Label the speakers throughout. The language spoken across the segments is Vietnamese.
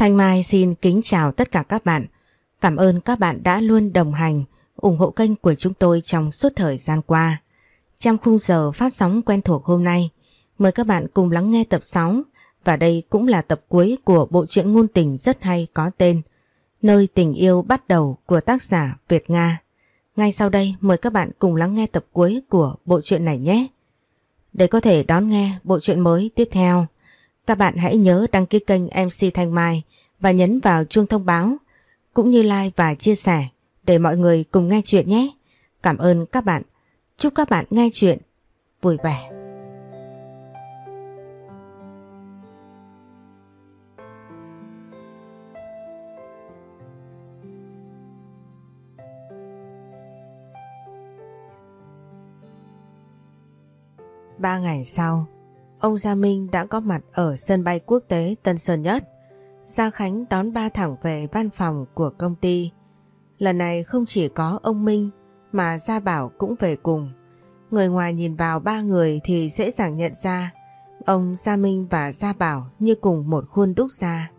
Speaker 1: Thanh Mai xin kính chào tất cả các bạn. Cảm ơn các bạn đã luôn đồng hành, ủng hộ kênh của chúng tôi trong suốt thời gian qua. Trong khung giờ phát sóng quen thuộc hôm nay, mời các bạn cùng lắng nghe tập 6 và đây cũng là tập cuối của bộ truyện ngôn tình rất hay có tên Nơi tình yêu bắt đầu của tác giả Việt Nga. Ngay sau đây mời các bạn cùng lắng nghe tập cuối của bộ truyện này nhé. Để có thể đón nghe bộ truyện mới tiếp theo, các bạn hãy nhớ đăng ký kênh MC Thanh Mai và nhấn vào chuông thông báo cũng như like và chia sẻ để mọi người cùng nghe chuyện nhé. Cảm ơn các bạn. Chúc các bạn nghe chuyện vui vẻ. Ba ngày sau, ông Gia Minh đã có mặt ở sân bay quốc tế Tân Sơn Nhất. Gia Khánh đón ba thẳng về văn phòng của công ty. Lần này không chỉ có ông Minh mà Gia Bảo cũng về cùng. Người ngoài nhìn vào ba người thì dễ dàng nhận ra ông Gia Minh và Gia Bảo như cùng một khuôn đúc ra.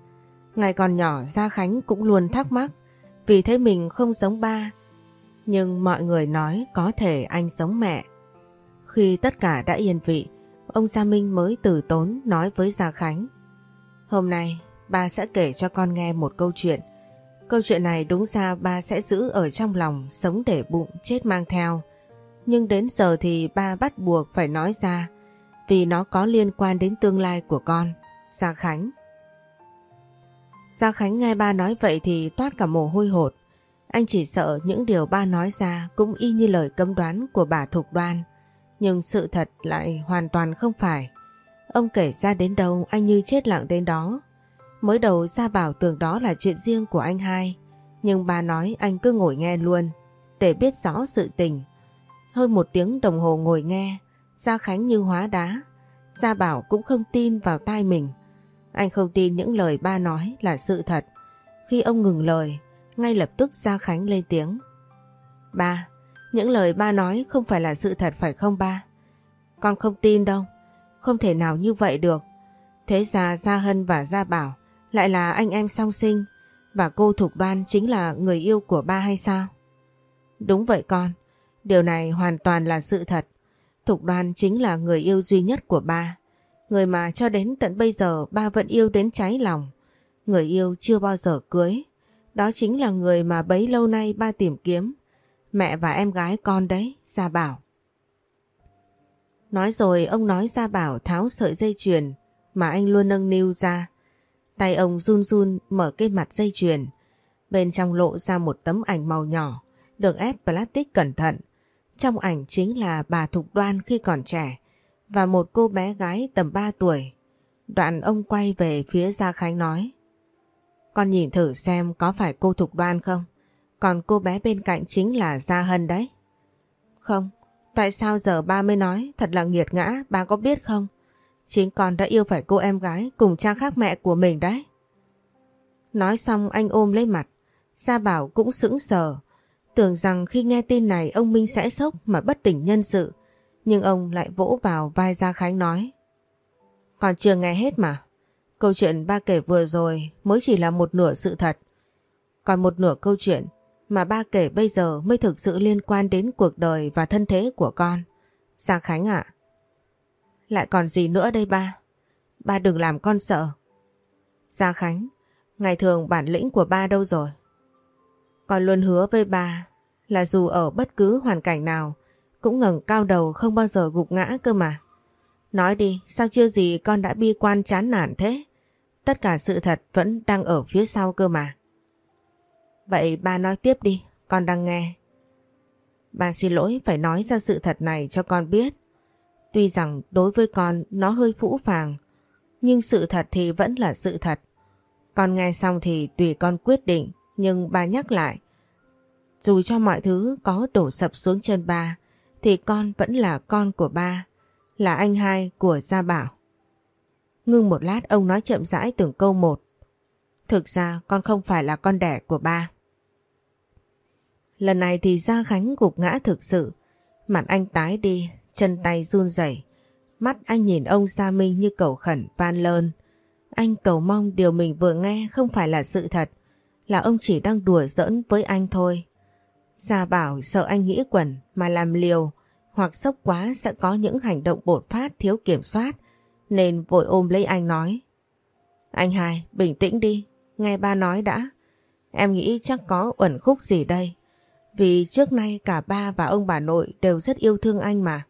Speaker 1: Ngày còn nhỏ Gia Khánh cũng luôn thắc mắc vì thấy mình không giống ba. Nhưng mọi người nói có thể anh giống mẹ. Khi tất cả đã yên vị, ông Gia Minh mới từ tốn nói với Gia Khánh. Hôm nay ba sẽ kể cho con nghe một câu chuyện. Câu chuyện này đúng ra ba sẽ giữ ở trong lòng, sống để bụng, chết mang theo. Nhưng đến giờ thì ba bắt buộc phải nói ra vì nó có liên quan đến tương lai của con. Gia Khánh Gia Khánh nghe ba nói vậy thì toát cả mồ hôi hột. Anh chỉ sợ những điều ba nói ra cũng y như lời cấm đoán của bà Thục Đoan. Nhưng sự thật lại hoàn toàn không phải. Ông kể ra đến đâu anh như chết lặng đến đó. Mới đầu Gia Bảo tưởng đó là chuyện riêng của anh hai. Nhưng bà nói anh cứ ngồi nghe luôn để biết rõ sự tình. Hơn một tiếng đồng hồ ngồi nghe, Gia Khánh như hóa đá. Gia Bảo cũng không tin vào tai mình. Anh không tin những lời ba nói là sự thật. Khi ông ngừng lời, ngay lập tức Gia Khánh lên tiếng. Ba, những lời ba nói không phải là sự thật phải không ba? Con không tin đâu. Không thể nào như vậy được. Thế ra Gia Hân và Gia Bảo lại là anh em song sinh, và cô Thục Đoan chính là người yêu của ba hay sao? Đúng vậy con. Điều này hoàn toàn là sự thật. Thục Đoan chính là người yêu duy nhất của ba. Người mà cho đến tận bây giờ ba vẫn yêu đến cháy lòng. Người yêu chưa bao giờ cưới. Đó chính là người mà bấy lâu nay ba tìm kiếm. Mẹ và em gái con đấy, Gia Bảo. Nói rồi ông nói Gia Bảo tháo sợi dây chuyền mà anh luôn nâng niu ra. Tay ông run run mở cái mặt dây chuyền. Bên trong lộ ra một tấm ảnh màu nhỏ, được ép plastic cẩn thận. Trong ảnh chính là bà Thục Đoan khi còn trẻ và một cô bé gái tầm 3 tuổi. Đoạn ông quay về phía Gia Khánh nói Con nhìn thử xem có phải cô Thục Đoan không? Còn cô bé bên cạnh chính là Gia Hân đấy. Không, tại sao giờ ba mới nói thật là nghiệt ngã, ba có biết không? Chính con đã yêu phải cô em gái cùng cha khác mẹ của mình đấy. Nói xong anh ôm lấy mặt, Gia Bảo cũng sững sờ. Tưởng rằng khi nghe tin này ông Minh sẽ sốc mà bất tỉnh nhân sự. Nhưng ông lại vỗ vào vai Gia Khánh nói. Còn chưa nghe hết mà. Câu chuyện ba kể vừa rồi mới chỉ là một nửa sự thật. Còn một nửa câu chuyện mà ba kể bây giờ mới thực sự liên quan đến cuộc đời và thân thế của con. Sa Khánh ạ. Lại còn gì nữa đây ba? Ba đừng làm con sợ. Sa Khánh, ngày thường bản lĩnh của ba đâu rồi? Con luôn hứa với ba là dù ở bất cứ hoàn cảnh nào cũng ngẩng cao đầu không bao giờ gục ngã cơ mà. Nói đi, sao chưa gì con đã bi quan chán nản thế? Tất cả sự thật vẫn đang ở phía sau cơ mà. Vậy ba nói tiếp đi, con đang nghe. Ba xin lỗi phải nói ra sự thật này cho con biết. Tuy rằng đối với con nó hơi phũ phàng, nhưng sự thật thì vẫn là sự thật. Con nghe xong thì tùy con quyết định, nhưng ba nhắc lại. Dù cho mọi thứ có đổ sập xuống chân ba, thì con vẫn là con của ba, là anh hai của Gia Bảo. Ngưng một lát ông nói chậm rãi từng câu một. Thực ra con không phải là con đẻ của ba. Lần này thì Gia Khánh gục ngã thực sự. Mặt anh tái đi, chân tay run rẩy, Mắt anh nhìn ông Gia Minh như cầu khẩn van lơn. Anh cầu mong điều mình vừa nghe không phải là sự thật, là ông chỉ đang đùa giỡn với anh thôi. Gia Bảo sợ anh nghĩ quẩn mà làm liều hoặc sốc quá sẽ có những hành động bột phát thiếu kiểm soát nên vội ôm lấy anh nói. Anh hai, bình tĩnh đi, nghe ba nói đã. Em nghĩ chắc có uẩn khúc gì đây. Vì trước nay cả ba và ông bà nội đều rất yêu thương anh mà.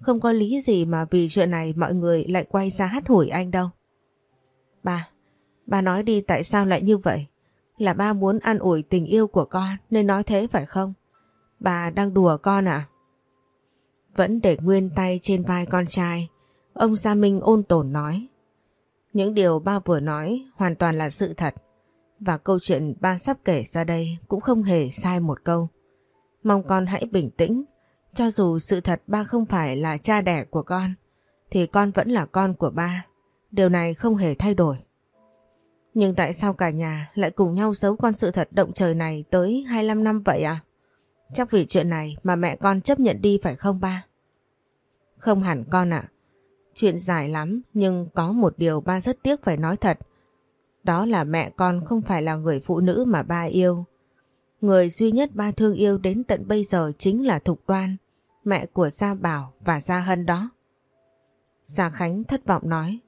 Speaker 1: Không có lý gì mà vì chuyện này mọi người lại quay ra hát hủi anh đâu. Ba, ba nói đi tại sao lại như vậy? Là ba muốn an ủi tình yêu của con nên nói thế phải không? Bà đang đùa con à? Vẫn để nguyên tay trên vai con trai, ông Gia Minh ôn tồn nói. Những điều ba vừa nói hoàn toàn là sự thật. Và câu chuyện ba sắp kể ra đây cũng không hề sai một câu. Mong con hãy bình tĩnh, cho dù sự thật ba không phải là cha đẻ của con, thì con vẫn là con của ba. Điều này không hề thay đổi. Nhưng tại sao cả nhà lại cùng nhau giấu con sự thật động trời này tới 25 năm vậy à? Chắc vì chuyện này mà mẹ con chấp nhận đi phải không ba? Không hẳn con ạ. Chuyện dài lắm nhưng có một điều ba rất tiếc phải nói thật. Đó là mẹ con không phải là người phụ nữ mà ba yêu. Người duy nhất ba thương yêu đến tận bây giờ chính là Thục Đoan, mẹ của Gia Bảo và Gia Hân đó. Gia Khánh thất vọng nói.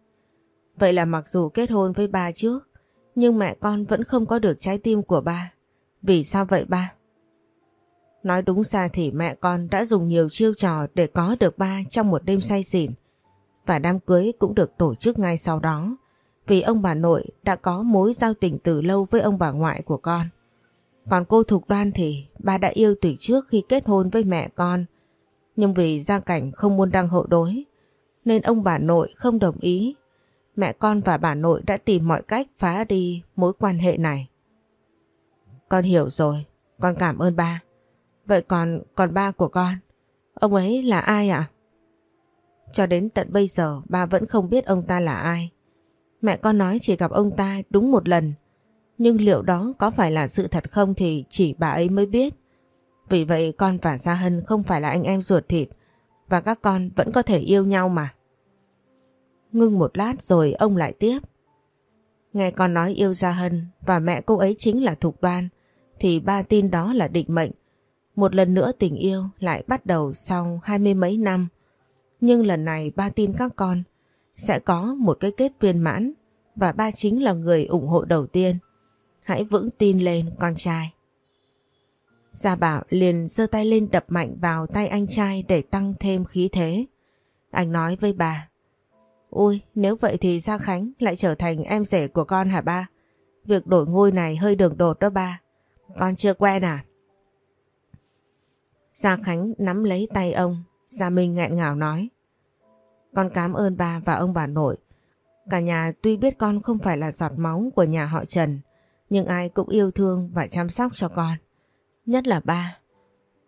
Speaker 1: Vậy là mặc dù kết hôn với ba trước, nhưng mẹ con vẫn không có được trái tim của ba. Vì sao vậy ba? Nói đúng ra thì mẹ con đã dùng nhiều chiêu trò để có được ba trong một đêm say xỉn. Và đám cưới cũng được tổ chức ngay sau đó. Vì ông bà nội đã có mối giao tình từ lâu với ông bà ngoại của con. Còn cô Thục Đoan thì ba đã yêu từ trước khi kết hôn với mẹ con. Nhưng vì gia cảnh không muốn đăng hộ đối nên ông bà nội không đồng ý. Mẹ con và bà nội đã tìm mọi cách phá đi mối quan hệ này. Con hiểu rồi, con cảm ơn ba. Vậy còn còn ba của con, ông ấy là ai ạ? Cho đến tận bây giờ ba vẫn không biết ông ta là ai. Mẹ con nói chỉ gặp ông ta đúng một lần. Nhưng liệu đó có phải là sự thật không thì chỉ bà ấy mới biết. Vì vậy con và Gia Hân không phải là anh em ruột thịt, và các con vẫn có thể yêu nhau mà. Ngưng một lát rồi ông lại tiếp. Nghe con nói yêu Gia Hân và mẹ cô ấy chính là Thục Đoan, thì ba tin đó là định mệnh. Một lần nữa tình yêu lại bắt đầu sau hai mươi mấy năm. Nhưng lần này ba tin các con sẽ có một cái kết viên mãn, và ba chính là người ủng hộ đầu tiên. Hãy vững tin lên con trai. Gia Bảo liền giơ tay lên đập mạnh vào tay anh trai để tăng thêm khí thế. Anh nói với bà. Ôi, nếu vậy thì Gia Khánh lại trở thành em rể của con hả ba? Việc đổi ngôi này hơi đường đột đó ba. Con chưa quen à? Gia Khánh nắm lấy tay ông, Gia Minh nghẹn ngào nói. Con cảm ơn ba và ông bà nội. Cả nhà tuy biết con không phải là giọt máu của nhà họ Trần, nhưng ai cũng yêu thương và chăm sóc cho con. Nhất là ba.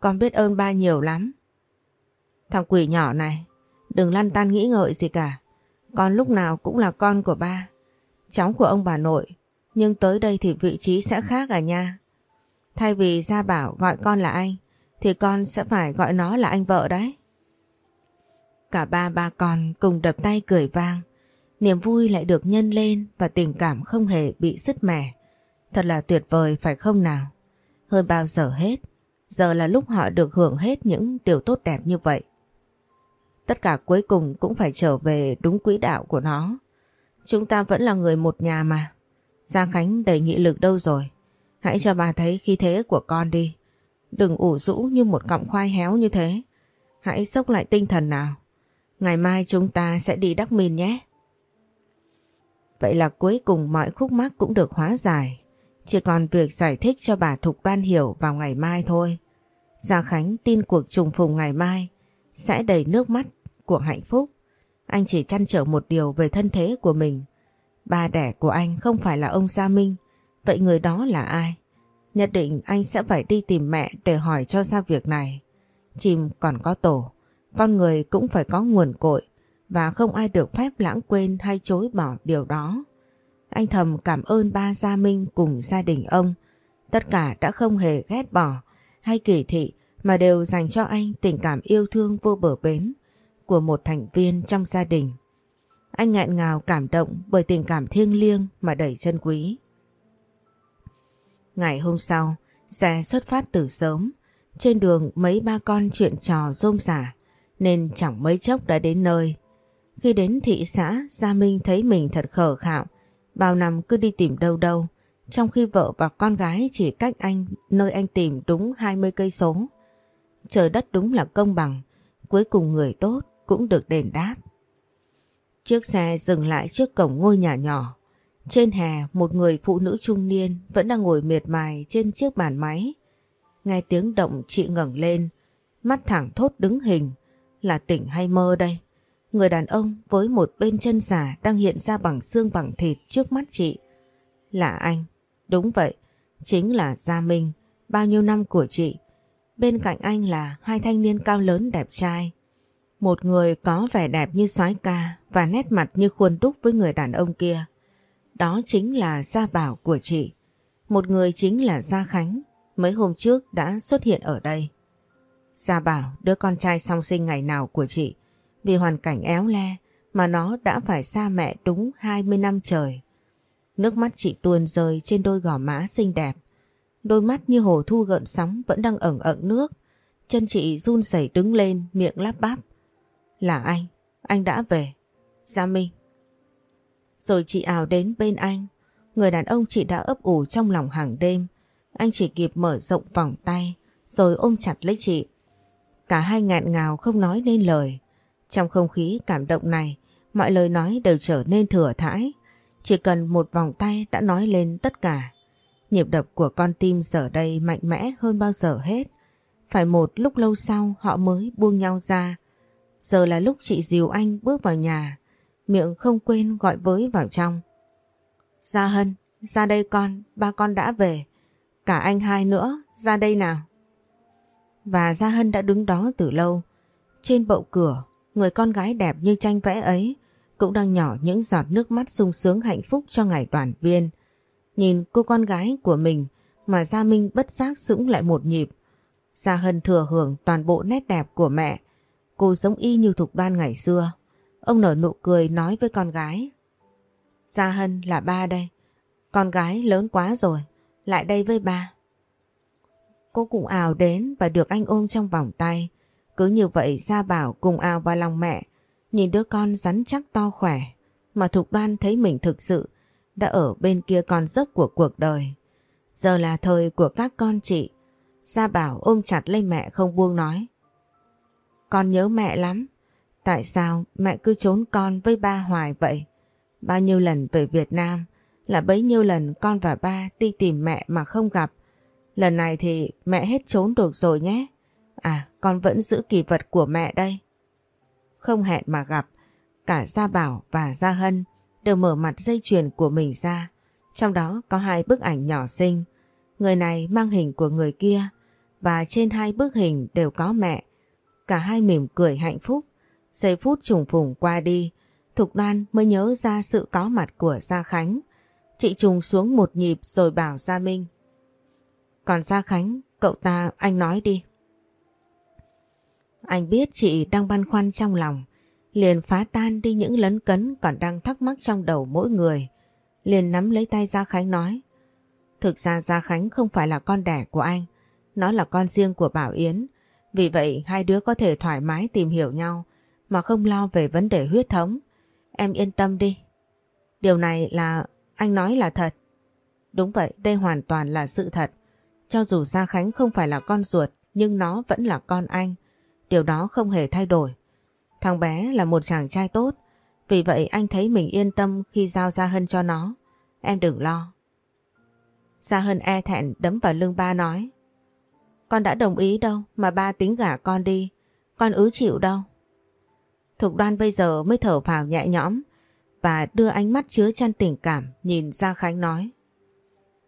Speaker 1: Con biết ơn ba nhiều lắm. Thằng quỷ nhỏ này, đừng lăn tan nghĩ ngợi gì cả. Con lúc nào cũng là con của ba. Cháu của ông bà nội. Nhưng tới đây thì vị trí sẽ khác à nha. Thay vì Gia Bảo gọi con là anh, thì con sẽ phải gọi nó là anh vợ đấy. Cả ba ba con cùng đập tay cười vang. Niềm vui lại được nhân lên và tình cảm không hề bị sứt mẻ. Thật là tuyệt vời phải không nào? Hơn bao giờ hết, giờ là lúc họ được hưởng hết những điều tốt đẹp như vậy. Tất cả cuối cùng cũng phải trở về đúng quỹ đạo của nó. Chúng ta vẫn là người một nhà mà. Gia Khánh đầy nghị lực đâu rồi? Hãy cho bà thấy khí thế của con đi. Đừng ủ rũ như một cọng khoai héo như thế. Hãy sốc lại tinh thần nào. Ngày mai chúng ta sẽ đi Đắc minh nhé. Vậy là cuối cùng mọi khúc mắc cũng được hóa giải. Chỉ còn việc giải thích cho bà Thục Đoan hiểu vào ngày mai thôi. Gia Khánh tin cuộc trùng phùng ngày mai sẽ đầy nước mắt của hạnh phúc. Anh chỉ chăn trở một điều về thân thế của mình. Ba đẻ của anh không phải là ông Gia Minh, vậy người đó là ai? Nhất định anh sẽ phải đi tìm mẹ để hỏi cho ra việc này. Chim còn có tổ, con người cũng phải có nguồn cội và không ai được phép lãng quên hay chối bỏ điều đó. Anh thầm cảm ơn ba Gia Minh cùng gia đình ông. Tất cả đã không hề ghét bỏ hay kỳ thị mà đều dành cho anh tình cảm yêu thương vô bờ bến của một thành viên trong gia đình. Anh ngạn ngào cảm động bởi tình cảm thiêng liêng mà đầy chân quý. Ngày hôm sau, xe xuất phát từ sớm. Trên đường mấy ba con chuyện trò rôm rả nên chẳng mấy chốc đã đến nơi. Khi đến thị xã, Gia Minh thấy mình thật khờ khạo. Bao năm cứ đi tìm đâu đâu, trong khi vợ và con gái chỉ cách anh nơi anh tìm đúng 20 cây số. Trời đất đúng là công bằng, cuối cùng người tốt cũng được đền đáp. Chiếc xe dừng lại trước cổng ngôi nhà nhỏ. Trên hè một người phụ nữ trung niên vẫn đang ngồi miệt mài trên chiếc bàn máy. Nghe tiếng động chị ngẩng lên, mắt thẳng thốt đứng hình. Là tỉnh hay mơ đây? Người đàn ông với một bên chân giả đang hiện ra bằng xương bằng thịt trước mắt chị. Là anh. Đúng vậy, chính là Gia Minh, bao nhiêu năm của chị. Bên cạnh anh là hai thanh niên cao lớn đẹp trai. Một người có vẻ đẹp như soái ca và nét mặt như khuôn đúc với người đàn ông kia. Đó chính là Gia Bảo của chị. Một người chính là Gia Khánh, mấy hôm trước đã xuất hiện ở đây. Gia Bảo, đứa con trai song sinh ngày nào của chị, vì hoàn cảnh éo le mà nó đã phải xa mẹ đúng 20 năm trời. Nước mắt chị tuôn rơi trên đôi gò má xinh đẹp. Đôi mắt như hồ thu gợn sóng vẫn đang ẩn ẩn nước. Chân chị run rẩy đứng lên miệng lắp bắp. Là anh, anh đã về. Gia Minh. Rồi chị ảo đến bên anh. Người đàn ông chị đã ấp ủ trong lòng hàng đêm. Anh chỉ kịp mở rộng vòng tay rồi ôm chặt lấy chị. Cả hai ngạn ngào không nói nên lời. Trong không khí cảm động này, mọi lời nói đều trở nên thừa thãi. Chỉ cần một vòng tay đã nói lên tất cả. Nhịp đập của con tim giờ đây mạnh mẽ hơn bao giờ hết. Phải một lúc lâu sau họ mới buông nhau ra. Giờ là lúc chị dìu anh bước vào nhà, miệng không quên gọi với vào trong. Gia Hân, ra đây con, ba con đã về. Cả anh hai nữa, ra đây nào. Và Gia Hân đã đứng đó từ lâu. Trên bậu cửa, người con gái đẹp như tranh vẽ ấy cũng đang nhỏ những giọt nước mắt sung sướng hạnh phúc cho ngày đoàn viên. Nhìn cô con gái của mình mà Gia Minh bất giác sững lại một nhịp. Gia Hân thừa hưởng toàn bộ nét đẹp của mẹ. Cô giống y như thục đoan ngày xưa. Ông nở nụ cười nói với con gái. Gia Hân là ba đây. Con gái lớn quá rồi. Lại đây với ba. Cô cũng ào đến và được anh ôm trong vòng tay. Cứ như vậy Gia Bảo cùng ao vào lòng mẹ. Nhìn đứa con rắn chắc to khỏe. Mà Thục Đoan thấy mình thực sự đã ở bên kia con dốc của cuộc đời. Giờ là thời của các con chị. Gia Bảo ôm chặt lấy mẹ không buông nói. Con nhớ mẹ lắm. Tại sao mẹ cứ trốn con với ba hoài vậy? Bao nhiêu lần về Việt Nam là bấy nhiêu lần con và ba đi tìm mẹ mà không gặp. Lần này thì mẹ hết trốn được rồi nhé. À con vẫn giữ kỳ vật của mẹ đây. Không hẹn mà gặp, cả Gia Bảo và Gia Hân đều mở mặt dây chuyền của mình ra. Trong đó có hai bức ảnh nhỏ xinh. Người này mang hình của người kia và trên hai bức hình đều có mẹ. Cả hai mỉm cười hạnh phúc. Giây phút trùng phùng qua đi, Thục Đoan mới nhớ ra sự có mặt của Gia Khánh. Chị trùng xuống một nhịp rồi bảo Gia Minh. Còn Gia Khánh, cậu ta anh nói đi. Anh biết chị đang băn khoăn trong lòng, liền phá tan đi những lấn cấn còn đang thắc mắc trong đầu mỗi người. Liền nắm lấy tay Gia Khánh nói. Thực ra Gia Khánh không phải là con đẻ của anh, nó là con riêng của Bảo Yến. Vì vậy hai đứa có thể thoải mái tìm hiểu nhau mà không lo về vấn đề huyết thống. Em yên tâm đi. Điều này là anh nói là thật. Đúng vậy, đây hoàn toàn là sự thật. Cho dù Gia Khánh không phải là con ruột nhưng nó vẫn là con anh. Điều đó không hề thay đổi. Thằng bé là một chàng trai tốt. Vì vậy anh thấy mình yên tâm khi giao Gia Hân cho nó. Em đừng lo. Gia Hân e thẹn đấm vào lưng ba nói. Con đã đồng ý đâu mà ba tính gả con đi. Con ứ chịu đâu. Thục đoan bây giờ mới thở phào nhẹ nhõm và đưa ánh mắt chứa chăn tình cảm nhìn Gia Khánh nói.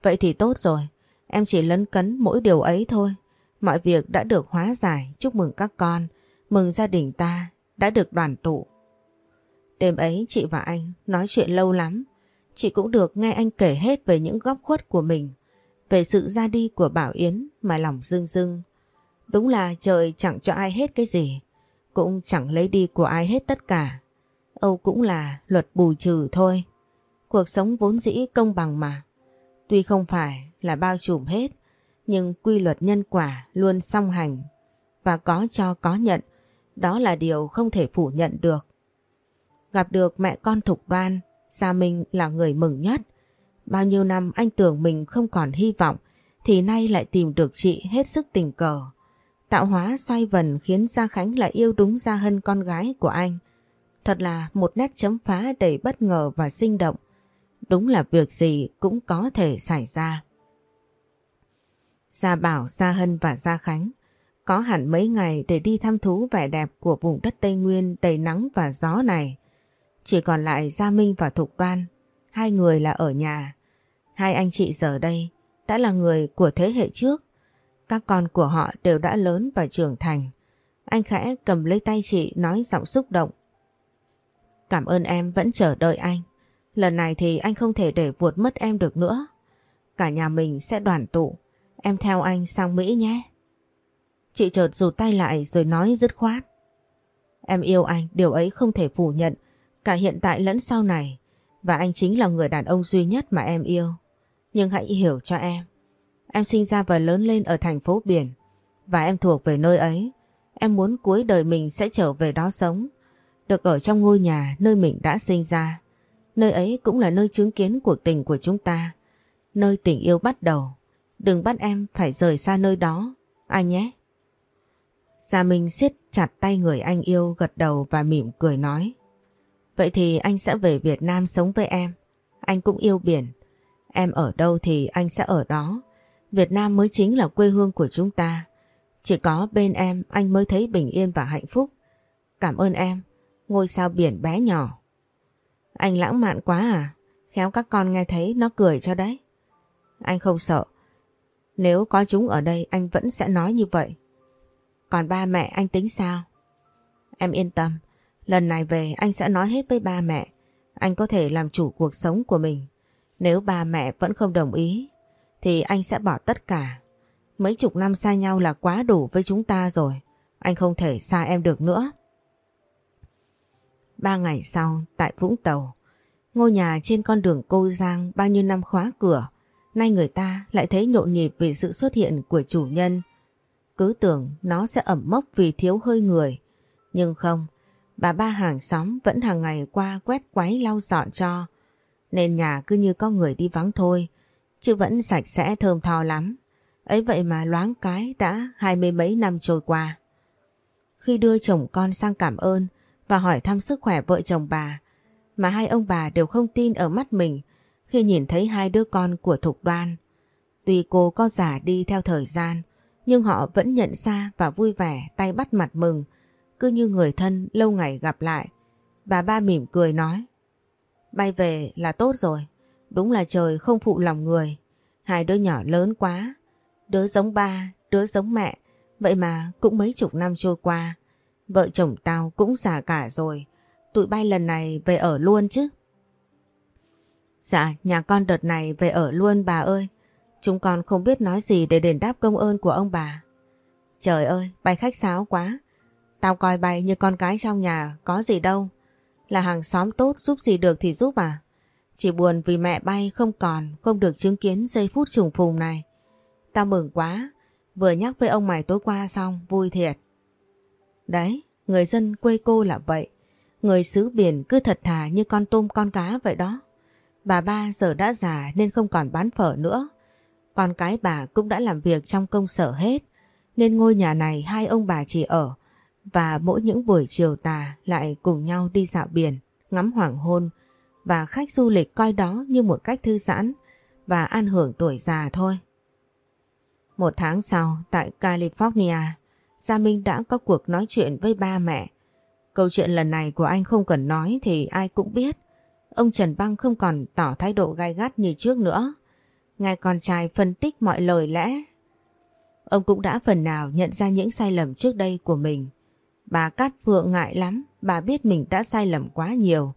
Speaker 1: Vậy thì tốt rồi. Em chỉ lấn cấn mỗi điều ấy thôi. Mọi việc đã được hóa giải, chúc mừng các con, mừng gia đình ta đã được đoàn tụ. Đêm ấy chị và anh nói chuyện lâu lắm, chị cũng được nghe anh kể hết về những góc khuất của mình, về sự ra đi của Bảo Yến mà lòng rưng rưng. Đúng là trời chẳng cho ai hết cái gì, cũng chẳng lấy đi của ai hết tất cả. Âu cũng là luật bù trừ thôi. Cuộc sống vốn dĩ công bằng mà. Tuy không phải là bao trùm hết, nhưng quy luật nhân quả luôn song hành và có cho có nhận, đó là điều không thể phủ nhận được. Gặp được mẹ con Thục Đoan, Gia Minh là người mừng nhất. Bao nhiêu năm anh tưởng mình không còn hy vọng, thì nay lại tìm được chị hết sức tình cờ. Tạo hóa xoay vần khiến Gia Khánh lại yêu đúng Gia Hân con gái của anh. Thật là một nét chấm phá đầy bất ngờ và sinh động. Đúng là việc gì cũng có thể xảy ra. Gia Bảo, Gia Hân và Gia Khánh có hẳn mấy ngày để đi thăm thú vẻ đẹp của vùng đất Tây Nguyên đầy nắng và gió này. Chỉ còn lại Gia Minh và Thục Đoan, hai người là ở nhà. Hai anh chị giờ đây đã là người của thế hệ trước. Các con của họ đều đã lớn và trưởng thành. Anh khẽ cầm lấy tay chị nói giọng xúc động. Cảm ơn em vẫn chờ đợi anh. Lần này thì anh không thể để vuột mất em được nữa. Cả nhà mình sẽ đoàn tụ. Em theo anh sang Mỹ nhé. Chị chợt rụt tay lại rồi nói dứt khoát. Em yêu anh, điều ấy không thể phủ nhận, cả hiện tại lẫn sau này. Và anh chính là người đàn ông duy nhất mà em yêu. Nhưng hãy hiểu cho em. Em sinh ra và lớn lên ở thành phố biển. Và em thuộc về nơi ấy. Em muốn cuối đời mình sẽ trở về đó sống. Được ở trong ngôi nhà nơi mình đã sinh ra. Nơi ấy cũng là nơi chứng kiến cuộc tình của chúng ta. Nơi tình yêu bắt đầu. Đừng bắt em phải rời xa nơi đó. Anh nhé. Gia Minh siết chặt tay người anh yêu gật đầu và mỉm cười nói. Vậy thì anh sẽ về Việt Nam sống với em. Anh cũng yêu biển. Em ở đâu thì anh sẽ ở đó. Việt Nam mới chính là quê hương của chúng ta. Chỉ có bên em anh mới thấy bình yên và hạnh phúc. Cảm ơn em, ngôi sao biển bé nhỏ. Anh lãng mạn quá à? Khéo các con nghe thấy nó cười cho đấy. Anh không sợ. Nếu có chúng ở đây anh vẫn sẽ nói như vậy. Còn ba mẹ anh tính sao? Em yên tâm, lần này về anh sẽ nói hết với ba mẹ. Anh có thể làm chủ cuộc sống của mình. Nếu ba mẹ vẫn không đồng ý, thì anh sẽ bỏ tất cả. Mấy chục năm xa nhau là quá đủ với chúng ta rồi. Anh không thể xa em được nữa. Ba ngày sau, tại Vũng Tàu, ngôi nhà trên con đường Cô Giang bao nhiêu năm khóa cửa, nay người ta lại thấy nhộn nhịp vì sự xuất hiện của chủ nhân cứ tưởng nó sẽ ẩm mốc vì thiếu hơi người. Nhưng không, bà ba hàng xóm vẫn hàng ngày qua quét quái lau dọn cho. Nên nhà cứ như có người đi vắng thôi, chứ vẫn sạch sẽ thơm tho lắm. Ấy vậy mà loáng cái đã hai mươi mấy năm trôi qua. Khi đưa chồng con sang cảm ơn và hỏi thăm sức khỏe vợ chồng bà, mà hai ông bà đều không tin ở mắt mình khi nhìn thấy hai đứa con của Thục Đoan. Tuy cô có già đi theo thời gian, nhưng họ vẫn nhận ra và vui vẻ tay bắt mặt mừng, cứ như người thân lâu ngày gặp lại. Bà ba mỉm cười nói, bay về là tốt rồi, đúng là trời không phụ lòng người. Hai đứa nhỏ lớn quá, đứa giống ba, đứa giống mẹ, vậy mà cũng mấy chục năm trôi qua. Vợ chồng tao cũng già cả rồi, tụi bay lần này về ở luôn chứ. Dạ, nhà con đợt này về ở luôn bà ơi. Chúng con không biết nói gì để đền đáp công ơn của ông bà. Trời ơi, bay khách sáo quá. Tao coi bay như con cái trong nhà, có gì đâu. Là hàng xóm tốt giúp gì được thì giúp à. Chỉ buồn vì mẹ bay không còn, không được chứng kiến giây phút trùng phùng này. Tao mừng quá, vừa nhắc với ông mày tối qua xong, vui thiệt. Đấy, người dân quê cô là vậy. Người xứ biển cứ thật thà như con tôm con cá vậy đó. Bà ba giờ đã già nên không còn bán phở nữa. Con cái bà cũng đã làm việc trong công sở hết, nên ngôi nhà này hai ông bà chỉ ở và mỗi những buổi chiều tà lại cùng nhau đi dạo biển, ngắm hoàng hôn và khách du lịch coi đó như một cách thư giãn và an hưởng tuổi già thôi. Một tháng sau, tại California, Gia Minh đã có cuộc nói chuyện với ba mẹ. Câu chuyện lần này của anh không cần nói thì ai cũng biết. Ông Trần Băng không còn tỏ thái độ gai gắt như trước nữa. ngài con trai phân tích mọi lời lẽ. Ông cũng đã phần nào nhận ra những sai lầm trước đây của mình. Bà Cát Phượng ngại lắm, bà biết mình đã sai lầm quá nhiều.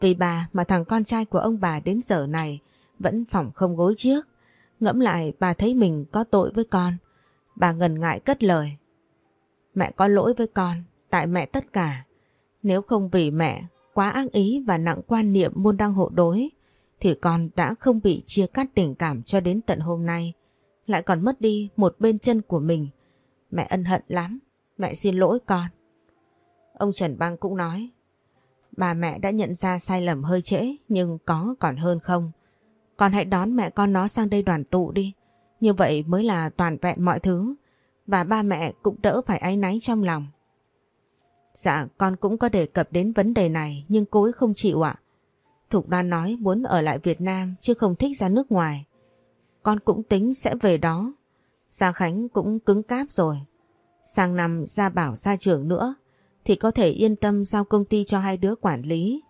Speaker 1: Vì bà mà thằng con trai của ông bà đến giờ này vẫn phỏng không gối trước. Ngẫm lại bà thấy mình có tội với con. Bà ngần ngại cất lời. Mẹ có lỗi với con, tại mẹ tất cả. Nếu không vì mẹ, quá ác ý và nặng quan niệm môn đăng hộ đối, thì con đã không bị chia cắt tình cảm cho đến tận hôm nay. Lại còn mất đi một bên chân của mình. Mẹ ân hận lắm. Mẹ xin lỗi con. Ông Trần Bang cũng nói. Bà mẹ đã nhận ra sai lầm hơi trễ, nhưng có còn hơn không. Con hãy đón mẹ con nó sang đây đoàn tụ đi. Như vậy mới là toàn vẹn mọi thứ. Và ba mẹ cũng đỡ phải áy náy trong lòng. Dạ con cũng có đề cập đến vấn đề này nhưng cô ấy không chịu ạ. Thục Đoan nói muốn ở lại Việt Nam chứ không thích ra nước ngoài. Con cũng tính sẽ về đó. Gia Khánh cũng cứng cáp rồi. Sang năm Gia Bảo ra trường nữa thì có thể yên tâm giao công ty cho hai đứa quản lý.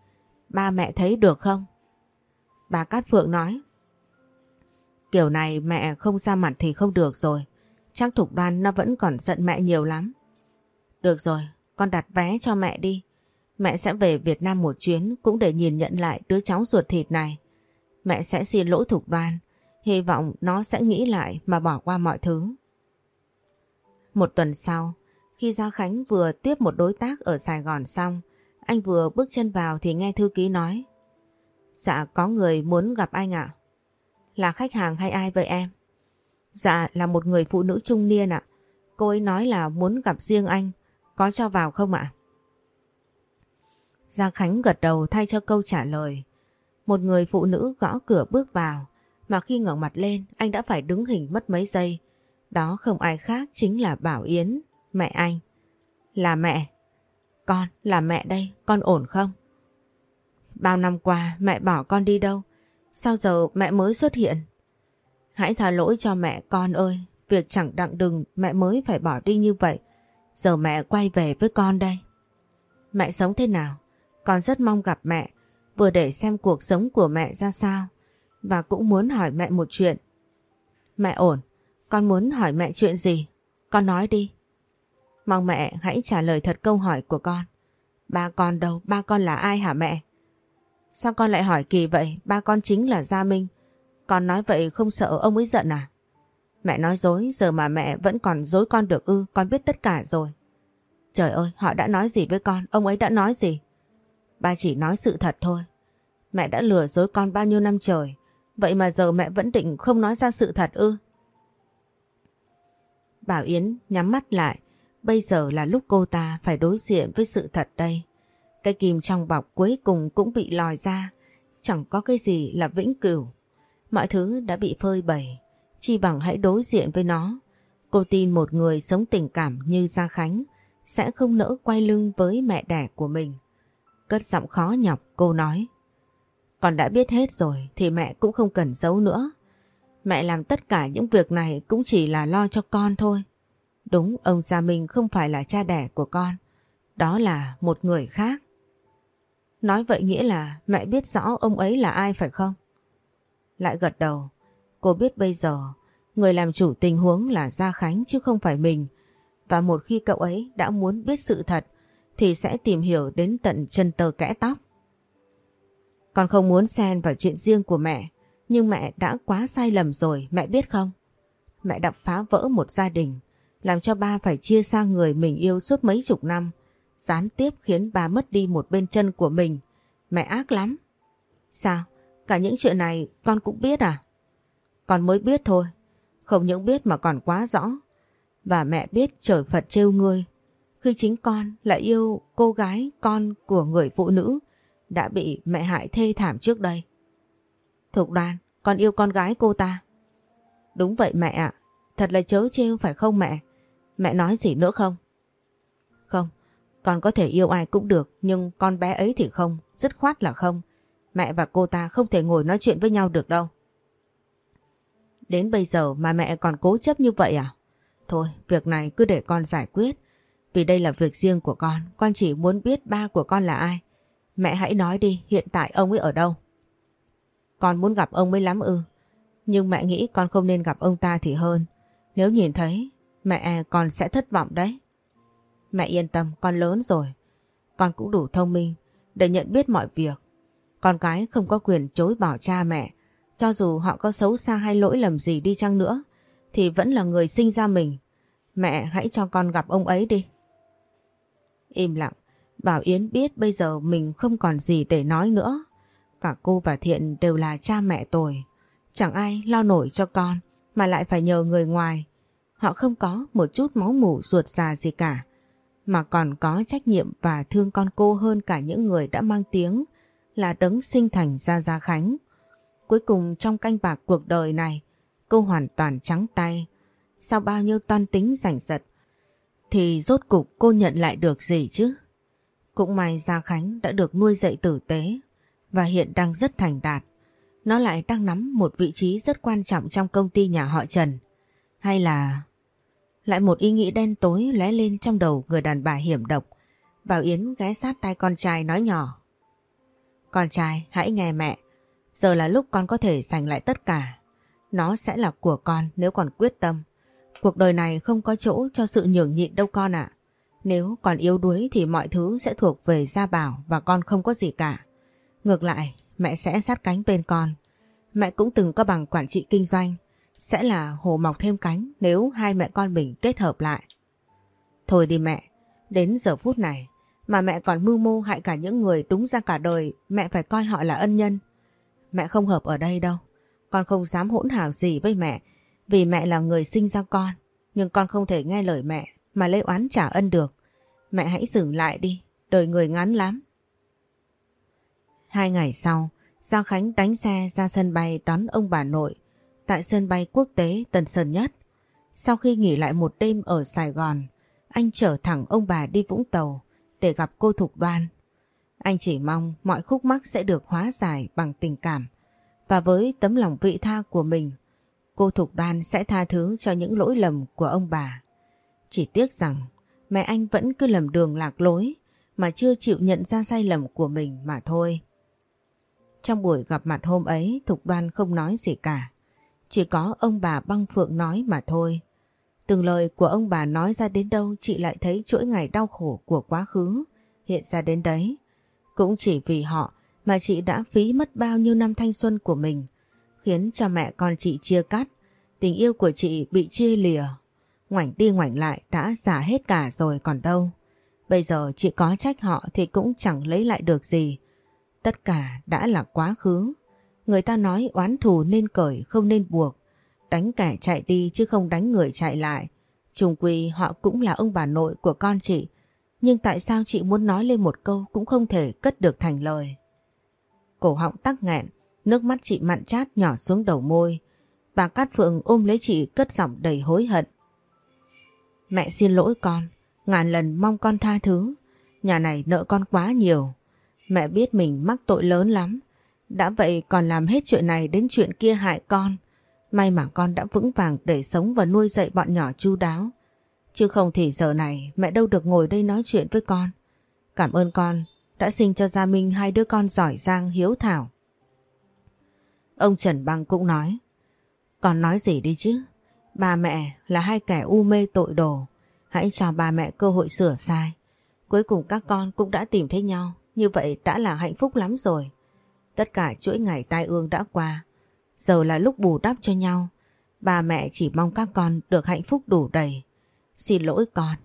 Speaker 1: Ba mẹ thấy được không? Bà Cát Phượng nói. Kiểu này mẹ không ra mặt thì không được rồi. Chắc Thục Đoan nó vẫn còn giận mẹ nhiều lắm. Được rồi, con đặt vé cho mẹ đi. Mẹ sẽ về Việt Nam một chuyến cũng để nhìn nhận lại đứa cháu ruột thịt này. Mẹ sẽ xin lỗi Thục đoàn Hy vọng nó sẽ nghĩ lại mà bỏ qua mọi thứ. Một tuần sau, khi Gia Khánh vừa tiếp một đối tác ở Sài Gòn xong, anh vừa bước chân vào thì nghe thư ký nói. Dạ có người muốn gặp anh ạ. Là khách hàng hay ai vậy em? Dạ là một người phụ nữ trung niên ạ. Cô ấy nói là muốn gặp riêng anh. Có cho vào không ạ? Giang Khánh gật đầu thay cho câu trả lời. Một người phụ nữ gõ cửa bước vào, mà khi ngẩng mặt lên anh đã phải đứng hình mất mấy giây. Đó không ai khác chính là Bảo Yến, mẹ anh. Là mẹ. Con, là mẹ đây, con ổn không? Bao năm qua mẹ bỏ con đi đâu? Sao giờ mẹ mới xuất hiện? Hãy tha lỗi cho mẹ con ơi, việc chẳng đặng đừng mẹ mới phải bỏ đi như vậy. Giờ mẹ quay về với con đây. Mẹ sống thế nào? Con rất mong gặp mẹ, vừa để xem cuộc sống của mẹ ra sao. Và cũng muốn hỏi mẹ một chuyện. Mẹ ổn, con muốn hỏi mẹ chuyện gì? Con nói đi. Mong mẹ hãy trả lời thật câu hỏi của con. Ba con đâu? Ba con là ai hả mẹ? Sao con lại hỏi kỳ vậy? Ba con chính là Gia Minh. Con nói vậy không sợ ông ấy giận à? Mẹ nói dối, giờ mà mẹ vẫn còn dối con được ư, con biết tất cả rồi. Trời ơi, họ đã nói gì với con, ông ấy đã nói gì? Ba chỉ nói sự thật thôi. Mẹ đã lừa dối con bao nhiêu năm trời, vậy mà giờ mẹ vẫn định không nói ra sự thật ư? Bảo Yến nhắm mắt lại, bây giờ là lúc cô ta phải đối diện với sự thật đây. Cái kìm trong bọc cuối cùng cũng bị lòi ra, chẳng có cái gì là vĩnh cửu. Mọi thứ đã bị phơi bày, chi bằng hãy đối diện với nó. Cô tin một người sống tình cảm như Gia Khánh sẽ không nỡ quay lưng với mẹ đẻ của mình. Cất giọng khó nhọc, cô nói. còn đã biết hết rồi thì mẹ cũng không cần giấu nữa. Mẹ làm tất cả những việc này cũng chỉ là lo cho con thôi. Đúng, ông Gia Minh không phải là cha đẻ của con. Đó là một người khác. Nói vậy nghĩa là mẹ biết rõ ông ấy là ai phải không? Lại gật đầu. Cô biết bây giờ người làm chủ tình huống là Gia Khánh chứ không phải mình. Và một khi cậu ấy đã muốn biết sự thật thì sẽ tìm hiểu đến tận chân tơ kẽ tóc. Con không muốn xen vào chuyện riêng của mẹ, nhưng mẹ đã quá sai lầm rồi, mẹ biết không? Mẹ đã phá vỡ một gia đình, làm cho ba phải chia xa người mình yêu suốt mấy chục năm, gián tiếp khiến ba mất đi một bên chân của mình. Mẹ ác lắm. Sao? Cả những chuyện này con cũng biết à? Con mới biết thôi. Không những biết mà còn quá rõ. Và mẹ biết trời Phật trêu ngươi. Khi chính con lại yêu cô gái con của người phụ nữ đã bị mẹ hại thê thảm trước đây. Thục đoàn, con yêu con gái cô ta. Đúng vậy mẹ ạ, thật là chớ trêu phải không mẹ? Mẹ nói gì nữa không? Không, con có thể yêu ai cũng được nhưng con bé ấy thì không, dứt khoát là không. Mẹ và cô ta không thể ngồi nói chuyện với nhau được đâu. Đến bây giờ mà mẹ còn cố chấp như vậy à? Thôi, việc này cứ để con giải quyết. Vì đây là việc riêng của con, con chỉ muốn biết ba của con là ai. Mẹ hãy nói đi, hiện tại ông ấy ở đâu? Con muốn gặp ông ấy lắm ư. Nhưng mẹ nghĩ con không nên gặp ông ta thì hơn. Nếu nhìn thấy, mẹ con sẽ thất vọng đấy. Mẹ yên tâm, con lớn rồi. Con cũng đủ thông minh để nhận biết mọi việc. Con cái không có quyền chối bỏ cha mẹ. Cho dù họ có xấu xa hay lỗi lầm gì đi chăng nữa, thì vẫn là người sinh ra mình. Mẹ hãy cho con gặp ông ấy đi. Im lặng, Bảo Yến biết bây giờ mình không còn gì để nói nữa. Cả cô và Thiện đều là cha mẹ tồi, Chẳng ai lo nổi cho con mà lại phải nhờ người ngoài. Họ không có một chút máu mủ ruột già gì cả. Mà còn có trách nhiệm và thương con cô hơn cả những người đã mang tiếng là đấng sinh thành ra Gia Khánh. Cuối cùng trong canh bạc cuộc đời này, cô hoàn toàn trắng tay. Sau bao nhiêu toan tính rảnh giật, thì rốt cục cô nhận lại được gì chứ? Cũng may Gia Khánh đã được nuôi dạy tử tế và hiện đang rất thành đạt. Nó lại đang nắm một vị trí rất quan trọng trong công ty nhà họ Trần. Hay là... Lại một ý nghĩ đen tối lóe lên trong đầu người đàn bà hiểm độc. Bảo Yến ghé sát tay con trai nói nhỏ. Con trai hãy nghe mẹ. Giờ là lúc con có thể giành lại tất cả. Nó sẽ là của con nếu còn quyết tâm. Cuộc đời này không có chỗ cho sự nhường nhịn đâu con ạ. Nếu còn yếu đuối thì mọi thứ sẽ thuộc về Gia Bảo và con không có gì cả. Ngược lại, mẹ sẽ sát cánh bên con. Mẹ cũng từng có bằng quản trị kinh doanh. Sẽ là hồ mọc thêm cánh nếu hai mẹ con mình kết hợp lại. Thôi đi mẹ, đến giờ phút này mà mẹ còn mưu mô hại cả những người đúng ra cả đời mẹ phải coi họ là ân nhân. Mẹ không hợp ở đây đâu. Con không dám hỗn hào gì với mẹ vì mẹ là người sinh ra con. Nhưng con không thể nghe lời mẹ mà lấy oán trả ân được. Mẹ hãy dừng lại đi, đời người ngắn lắm. Hai ngày sau, Giang Khánh đánh xe ra sân bay đón ông bà nội tại sân bay quốc tế Tân Sơn Nhất. Sau khi nghỉ lại một đêm ở Sài Gòn, anh chở thẳng ông bà đi Vũng Tàu để gặp cô Thục Đoan. Anh chỉ mong mọi khúc mắc sẽ được hóa giải bằng tình cảm và với tấm lòng vị tha của mình, cô Thục Đoan sẽ tha thứ cho những lỗi lầm của ông bà. Chỉ tiếc rằng mẹ anh vẫn cứ lầm đường lạc lối mà chưa chịu nhận ra sai lầm của mình mà thôi. Trong buổi gặp mặt hôm ấy Thục Đoan không nói gì cả. Chỉ có ông bà băng phượng nói mà thôi. Từng lời của ông bà nói ra đến đâu chị lại thấy chuỗi ngày đau khổ của quá khứ hiện ra đến đấy. Cũng chỉ vì họ mà chị đã phí mất bao nhiêu năm thanh xuân của mình, khiến cho mẹ con chị chia cắt. Tình yêu của chị bị chia lìa. Ngoảnh đi ngoảnh lại đã giả hết cả rồi còn đâu. Bây giờ chị có trách họ thì cũng chẳng lấy lại được gì. Tất cả đã là quá khứ. Người ta nói oán thù nên cởi, không nên buộc. Đánh kẻ chạy đi chứ không đánh người chạy lại. Trùng quy họ cũng là ông bà nội của con chị. Nhưng tại sao chị muốn nói lên một câu cũng không thể cất được thành lời. Cổ họng tắc nghẹn, nước mắt chị mặn chát nhỏ xuống đầu môi. Bà Cát Phượng ôm lấy chị cất giọng đầy hối hận. Mẹ xin lỗi con, ngàn lần mong con tha thứ. Nhà này nợ con quá nhiều. Mẹ biết mình mắc tội lớn lắm. Đã vậy còn làm hết chuyện này đến chuyện kia hại con. May mà con đã vững vàng để sống và nuôi dạy bọn nhỏ chu đáo. Chứ không thì giờ này mẹ đâu được ngồi đây nói chuyện với con. Cảm ơn con đã sinh cho Gia Minh hai đứa con giỏi giang hiếu thảo. Ông Trần Băng cũng nói. Con nói gì đi chứ? Ba mẹ là hai kẻ u mê tội đồ. Hãy cho ba mẹ cơ hội sửa sai. Cuối cùng các con cũng đã tìm thấy nhau. Như vậy đã là hạnh phúc lắm rồi. Tất cả chuỗi ngày tai ương đã qua. Giờ là lúc bù đắp cho nhau. Ba mẹ chỉ mong các con được hạnh phúc đủ đầy. Xin lỗi con.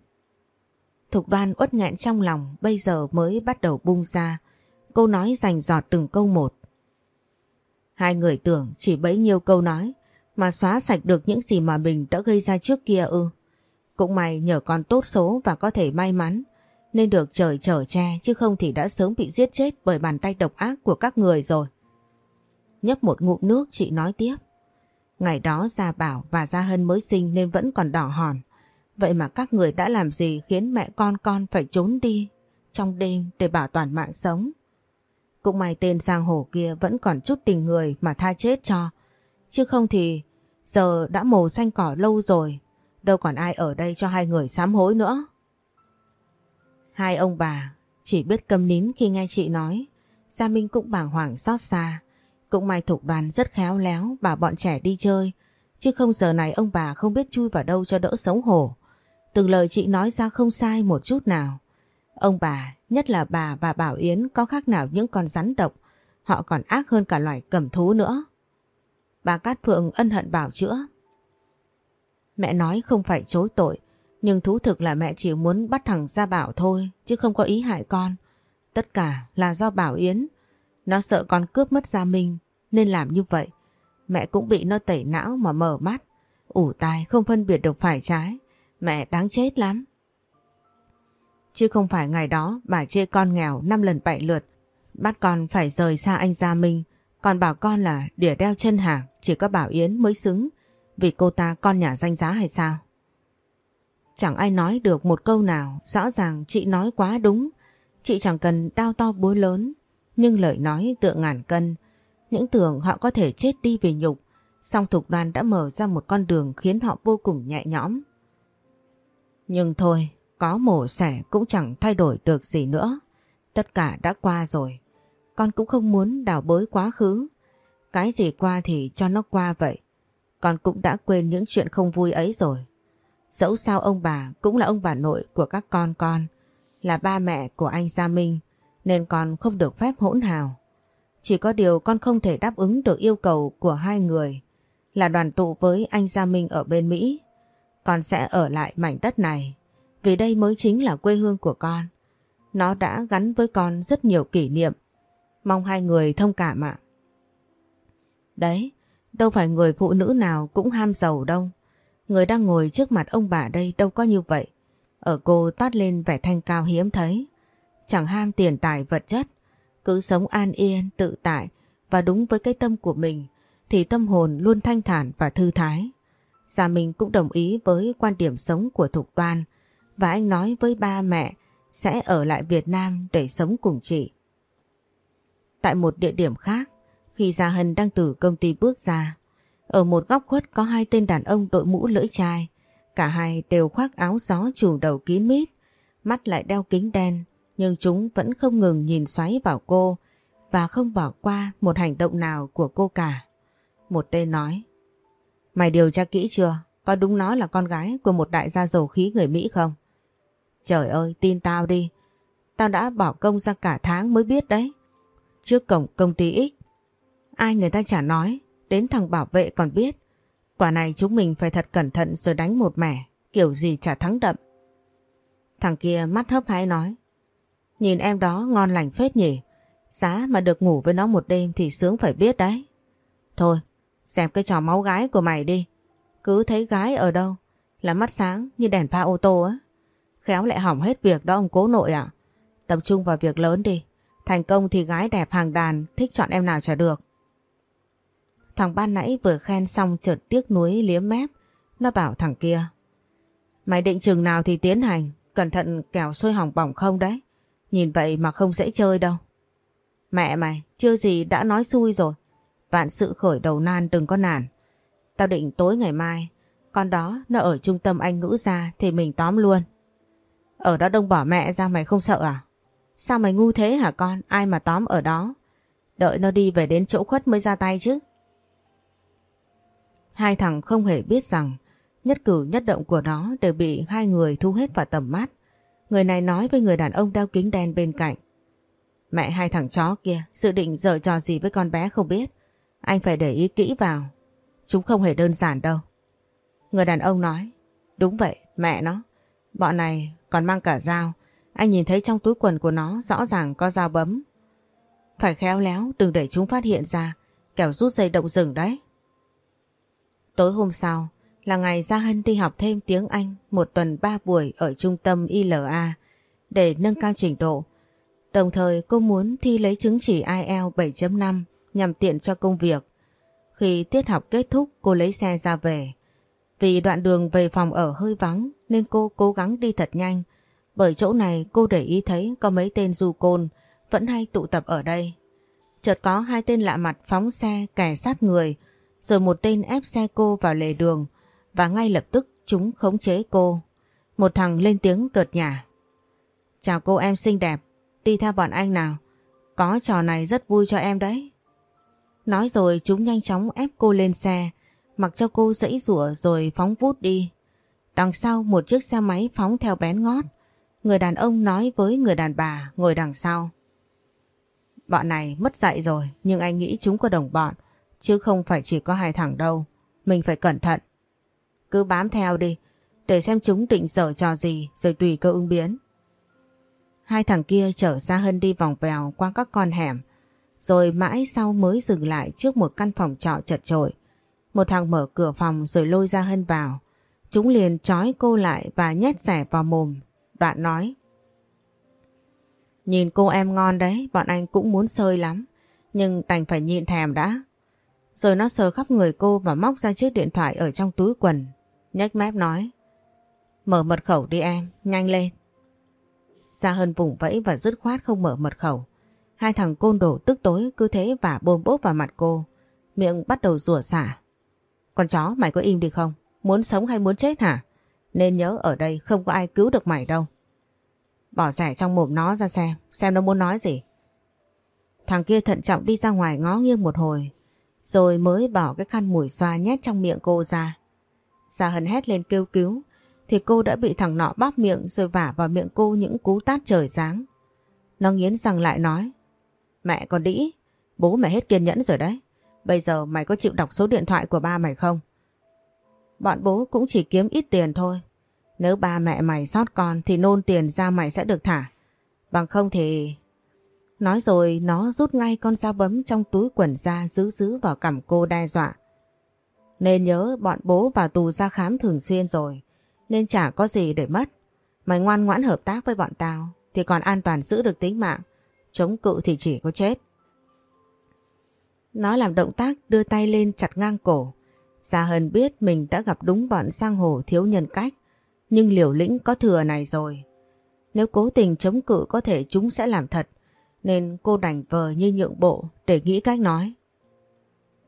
Speaker 1: Thục đoan uất nghẹn trong lòng, bây giờ mới bắt đầu bung ra. Câu nói rành giọt từng câu một. Hai người tưởng chỉ bấy nhiêu câu nói, mà xóa sạch được những gì mà mình đã gây ra trước kia ư. Cũng may nhờ con tốt số và có thể may mắn, nên được trời trở che, chứ không thì đã sớm bị giết chết bởi bàn tay độc ác của các người rồi. Nhấp một ngụm nước, chị nói tiếp. Ngày đó Gia Bảo và Gia Hân mới sinh nên vẫn còn đỏ hòn. Vậy mà các người đã làm gì khiến mẹ con con phải trốn đi trong đêm để bảo toàn mạng sống. Cũng may tên giang hồ kia vẫn còn chút tình người mà tha chết cho. Chứ không thì giờ đã màu xanh cỏ lâu rồi. Đâu còn ai ở đây cho hai người sám hối nữa. Hai ông bà chỉ biết câm nín khi nghe chị nói. Gia Minh cũng bàng hoàng xót xa. Cũng may thục đoàn rất khéo léo bảo bọn trẻ đi chơi. Chứ không giờ này ông bà không biết chui vào đâu cho đỡ xấu hổ. Từng lời chị nói ra không sai một chút nào. Ông bà, nhất là bà và Bảo Yến có khác nào những con rắn độc. Họ còn ác hơn cả loài cầm thú nữa. Bà Cát Phượng ân hận bảo chữa. Mẹ nói không phải chối tội, Nhưng thú thực là mẹ chỉ muốn bắt thằng Gia Bảo thôi chứ không có ý hại con. Tất cả là do Bảo Yến. Nó sợ con cướp mất Gia Minh nên làm như vậy. Mẹ cũng bị nó tẩy não mà mở mắt. ủ tai không phân biệt được phải trái. Mẹ đáng chết lắm. Chứ không phải ngày đó bà chê con nghèo năm lần bảy lượt. Bắt con phải rời xa anh Gia Minh. Còn bảo con là đỉa đeo chân hàng chỉ có Bảo Yến mới xứng. Vì cô ta con nhà danh giá hay sao? Chẳng ai nói được một câu nào, rõ ràng chị nói quá đúng. Chị chẳng cần đau to búa lớn, nhưng lời nói tựa ngàn cân. Những tưởng họ có thể chết đi vì nhục, song thục đoàn đã mở ra một con đường khiến họ vô cùng nhẹ nhõm. Nhưng thôi, có mổ xẻ cũng chẳng thay đổi được gì nữa. Tất cả đã qua rồi. Con cũng không muốn đào bới quá khứ. Cái gì qua thì cho nó qua vậy. Con cũng đã quên những chuyện không vui ấy rồi. Dẫu sao ông bà cũng là ông bà nội của các con con, là ba mẹ của anh Gia Minh, nên con không được phép hỗn hào. Chỉ có điều con không thể đáp ứng được yêu cầu của hai người là đoàn tụ với anh Gia Minh ở bên Mỹ. Con sẽ ở lại mảnh đất này vì đây mới chính là quê hương của con. Nó đã gắn với con rất nhiều kỷ niệm. Mong hai người thông cảm ạ. Đấy, đâu phải người phụ nữ nào cũng ham giàu đâu. Người đang ngồi trước mặt ông bà đây đâu có như vậy. Ở cô toát lên vẻ thanh cao hiếm thấy. Chẳng ham tiền tài vật chất. Cứ sống an yên, tự tại và đúng với cái tâm của mình thì tâm hồn luôn thanh thản và thư thái. Gia Minh cũng đồng ý với quan điểm sống của Thục Đoan và anh nói với ba mẹ sẽ ở lại Việt Nam để sống cùng chị. Tại một địa điểm khác, khi Gia Hân đang từ công ty bước ra, ở một góc khuất có hai tên đàn ông đội mũ lưỡi chai. Cả hai đều khoác áo gió trùm đầu kín mít, mắt lại đeo kính đen, nhưng chúng vẫn không ngừng nhìn xoáy vào cô và không bỏ qua một hành động nào của cô cả. Một tên nói, Mày điều tra kỹ chưa? Có đúng nó là con gái của một đại gia dầu khí người Mỹ không? Trời ơi, tin tao đi. Tao đã bỏ công ra cả tháng mới biết đấy. Trước cổng công ty X, ai người ta chả nói, Đến thằng bảo vệ còn biết. Quả này chúng mình phải thật cẩn thận rồi đánh một mẻ. Kiểu gì chả thắng đậm. Thằng kia mắt hấp hái nói. Nhìn em đó ngon lành phết nhỉ. Giá mà được ngủ với nó một đêm thì sướng phải biết đấy. Thôi, xem cái trò máu gái của mày đi. Cứ thấy gái ở đâu là mắt sáng như đèn pha ô tô á. Khéo lại hỏng hết việc đó ông cố nội à. Tập trung vào việc lớn đi. Thành công thì gái đẹp hàng đàn thích chọn em nào chả được. Thằng ban nãy vừa khen xong chợt tiếc nuối liếm mép. Nó bảo thằng kia. Mày định chừng nào thì tiến hành. Cẩn thận kẻo sôi hỏng bỏng không đấy. Nhìn vậy mà không dễ chơi đâu. Mẹ mày, chưa gì đã nói xui rồi. Vạn sự khởi đầu nan đừng có nản. Tao định tối ngày mai. Con đó nó ở trung tâm Anh ngữ ra thì mình tóm luôn. Ở đó đông bỏ mẹ ra mày không sợ à? Sao mày ngu thế hả con? Ai mà tóm ở đó? Đợi nó đi về đến chỗ khuất mới ra tay chứ. Hai thằng không hề biết rằng nhất cử nhất động của nó đều bị hai người thu hết vào tầm mắt. Người này nói với người đàn ông đeo kính đen bên cạnh. Mẹ hai thằng chó kia, dự định dở trò gì với con bé không biết. Anh phải để ý kỹ vào. Chúng không hề đơn giản đâu. Người đàn ông nói. Đúng vậy, mẹ nó. Bọn này còn mang cả dao. Anh nhìn thấy trong túi quần của nó rõ ràng có dao bấm. Phải khéo léo đừng để chúng phát hiện ra. Kẻo rút dây động rừng đấy. Tối hôm sau là ngày Gia Hân đi học thêm tiếng Anh một tuần ba buổi ở trung tâm ILA để nâng cao trình độ. Đồng thời cô muốn thi lấy chứng chỉ IELTS 7.5 nhằm tiện cho công việc. Khi tiết học kết thúc cô lấy xe ra về. Vì đoạn đường về phòng ở hơi vắng nên cô cố gắng đi thật nhanh. Bởi chỗ này cô để ý thấy có mấy tên du côn vẫn hay tụ tập ở đây. Chợt có hai tên lạ mặt phóng xe kẻ sát người rồi một tên ép xe cô vào lề đường và ngay lập tức chúng khống chế cô. Một thằng lên tiếng cợt nhả. Chào cô em xinh đẹp, đi theo bọn anh nào. Có trò này rất vui cho em đấy. Nói rồi chúng nhanh chóng ép cô lên xe, mặc cho cô dãy rủa rồi phóng vút đi. Đằng sau một chiếc xe máy phóng theo bén ngót. Người đàn ông nói với người đàn bà ngồi đằng sau. Bọn này mất dạy rồi nhưng anh nghĩ chúng có đồng bọn. Chứ không phải chỉ có hai thằng đâu. Mình phải cẩn thận. Cứ bám theo đi. để xem chúng định dở trò gì rồi tùy cơ ứng biến. Hai thằng kia chở xa Hân đi vòng vèo qua các con hẻm, rồi mãi sau mới dừng lại trước một căn phòng trọ chật trội. Một thằng mở cửa phòng rồi lôi ra Hân vào. Chúng liền trói cô lại và nhét rẻ vào mồm. Đoạn nói. Nhìn cô em ngon đấy, bọn anh cũng muốn sơi lắm. Nhưng đành phải nhịn thèm đã. Rồi nó sờ khắp người cô và móc ra chiếc điện thoại ở trong túi quần. Nhách mép nói. Mở mật khẩu đi em, nhanh lên. Gia Hân vùng vẫy và dứt khoát không mở mật khẩu. Hai thằng côn đồ tức tối cứ thế và bôm bốp vào mặt cô. Miệng bắt đầu rủa xả. Con chó mày có im đi không? Muốn sống hay muốn chết hả? Nên nhớ ở đây không có ai cứu được mày đâu. Bỏ rẻ trong mồm nó ra xem, xem nó muốn nói gì. Thằng kia thận trọng đi ra ngoài ngó nghiêng một hồi, rồi mới bỏ cái khăn mùi xoa nhét trong miệng cô ra. Gia Hân hét lên kêu cứu, thì cô đã bị thằng nọ bóp miệng rồi vả vào miệng cô những cú tát trời giáng. Nó nghiến răng lại nói, mẹ còn đĩ, bố mày hết kiên nhẫn rồi đấy. Bây giờ mày có chịu đọc số điện thoại của ba mày không? Bọn bố cũng chỉ kiếm ít tiền thôi. Nếu ba mẹ mày sót con thì nôn tiền ra mày sẽ được thả. Bằng không thì... Nói rồi nó rút ngay con dao bấm trong túi quần ra giữ giữ vào cằm cô đe dọa. Nên nhớ bọn bố vào tù ra khám thường xuyên rồi. Nên chả có gì để mất. Mày ngoan ngoãn hợp tác với bọn tao thì còn an toàn giữ được tính mạng. Chống cự thì chỉ có chết. Nó làm động tác đưa tay lên chặt ngang cổ. Gia Hân biết mình đã gặp đúng bọn sang hồ thiếu nhân cách. Nhưng liều lĩnh có thừa này rồi. Nếu cố tình chống cự có thể chúng sẽ làm thật. Nên cô đành vờ như nhượng bộ để nghĩ cách nói.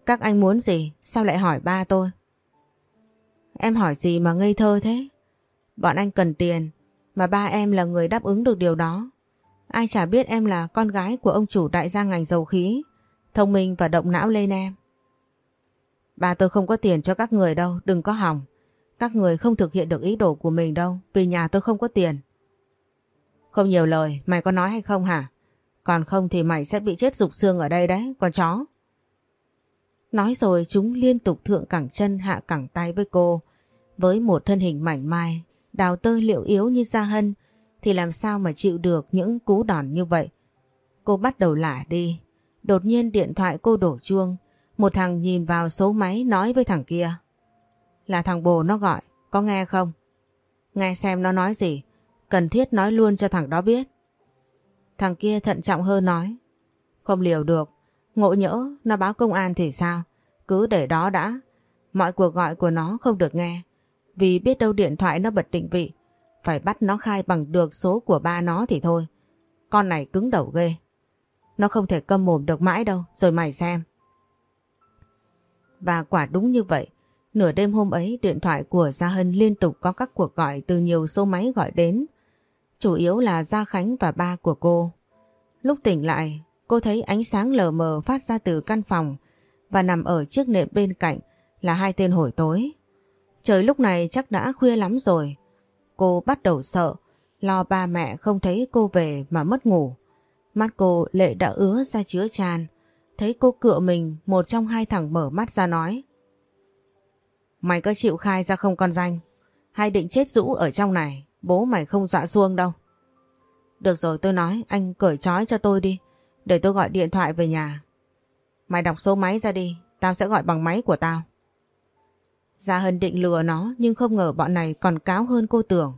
Speaker 1: Các anh muốn gì? Sao lại hỏi ba tôi? Em hỏi gì mà ngây thơ thế? Bọn anh cần tiền, mà ba em là người đáp ứng được điều đó. Ai chả biết em là con gái của ông chủ đại gia ngành dầu khí, thông minh và động não lên em. bà tôi không có tiền cho các người đâu, đừng có hỏng. Các người không thực hiện được ý đồ của mình đâu, vì nhà tôi không có tiền. Không nhiều lời, mày có nói hay không hả? Còn không thì mày sẽ bị chết dục xương ở đây đấy, con chó. Nói rồi chúng liên tục thượng cẳng chân hạ cẳng tay với cô. Với một thân hình mảnh mai, đào tơ liệu yếu như Gia Hân thì làm sao mà chịu được những cú đòn như vậy. Cô bắt đầu lả đi. Đột nhiên điện thoại cô đổ chuông. Một thằng nhìn vào số máy nói với thằng kia. Là thằng bồ nó gọi, có nghe không? Nghe xem nó nói gì, cần thiết nói luôn cho thằng đó biết. Thằng kia thận trọng hơn nói. Không liều được, ngộ nhỡ nó báo công an thì sao? Cứ để đó đã. Mọi cuộc gọi của nó không được nghe. Vì biết đâu điện thoại nó bật định vị. Phải bắt nó khai bằng được số của ba nó thì thôi. Con này cứng đầu ghê. Nó không thể câm mồm được mãi đâu, rồi mày xem. Và quả đúng như vậy, nửa đêm hôm ấy điện thoại của Gia Hân liên tục có các cuộc gọi từ nhiều số máy gọi đến. Chủ yếu là Gia Khánh và ba của cô. Lúc tỉnh lại, cô thấy ánh sáng lờ mờ phát ra từ căn phòng và nằm ở chiếc nệm bên cạnh là hai tên hồi tối. Trời lúc này chắc đã khuya lắm rồi. Cô bắt đầu sợ, lo ba mẹ không thấy cô về mà mất ngủ. Mắt cô lệ đã ứa ra chứa tràn. Thấy cô cựa mình, một trong hai thằng mở mắt ra nói. Mày có chịu khai ra không con danh? Hay định chết rũ ở trong này, bố mày không dọa xuông đâu. Được rồi tôi nói, anh cởi trói cho tôi đi, để tôi gọi điện thoại về nhà. Mày đọc số máy ra đi, tao sẽ gọi bằng máy của tao. Gia Hân định lừa nó nhưng không ngờ bọn này còn cáo hơn cô tưởng.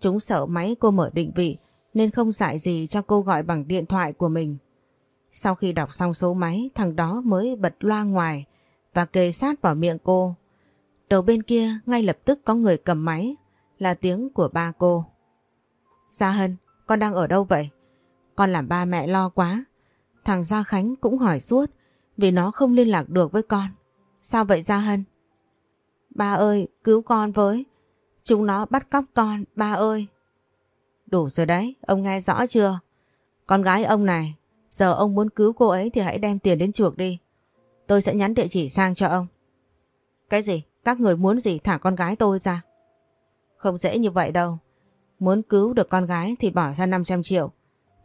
Speaker 1: Chúng sợ máy cô mở định vị nên không dạy gì cho cô gọi bằng điện thoại của mình. Sau khi đọc xong số máy, thằng đó mới bật loa ngoài và kề sát vào miệng cô. Đầu bên kia ngay lập tức có người cầm máy, là tiếng của ba cô. Gia Hân, con đang ở đâu vậy? Con làm ba mẹ lo quá. Thằng Gia Khánh cũng hỏi suốt vì nó không liên lạc được với con. Sao vậy Gia Hân? Ba ơi, cứu con với. Chúng nó bắt cóc con, ba ơi. Đủ rồi đấy, ông nghe rõ chưa? Con gái ông này, giờ ông muốn cứu cô ấy thì hãy đem tiền đến chuộc đi. Tôi sẽ nhắn địa chỉ sang cho ông. Cái gì? Các người muốn gì thả con gái tôi ra? Không dễ như vậy đâu. Muốn cứu được con gái thì bỏ ra 500 triệu.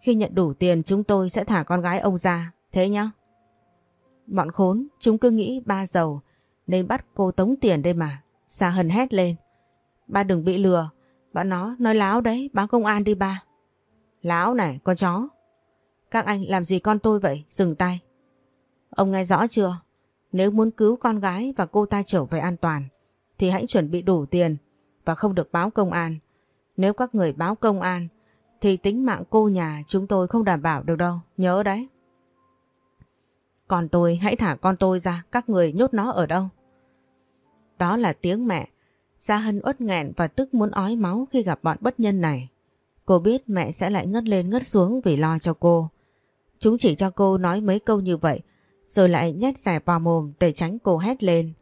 Speaker 1: Khi nhận đủ tiền chúng tôi sẽ thả con gái ông ra. Thế nhá. Bọn khốn, chúng cứ nghĩ ba giàu nên bắt cô tống tiền đây mà. Sa Hân hét lên. Ba đừng bị lừa. Bọn nó nói láo đấy, báo công an đi ba. Láo này, con chó. Các anh làm gì con tôi vậy? Dừng tay. Ông nghe rõ chưa? Nếu muốn cứu con gái và cô ta trở về an toàn, thì hãy chuẩn bị đủ tiền và không được báo công an. Nếu các người báo công an, thì tính mạng cô nhà chúng tôi không đảm bảo được đâu, nhớ đấy. Còn tôi hãy thả con tôi ra, các người nhốt nó ở đâu? Đó là tiếng mẹ. Gia Hân uất nghẹn và tức muốn ói máu khi gặp bọn bất nhân này. Cô biết mẹ sẽ lại ngất lên ngất xuống vì lo cho cô. Chúng chỉ cho cô nói mấy câu như vậy, rồi lại nhét rẻ vào mồm để tránh cô hét lên.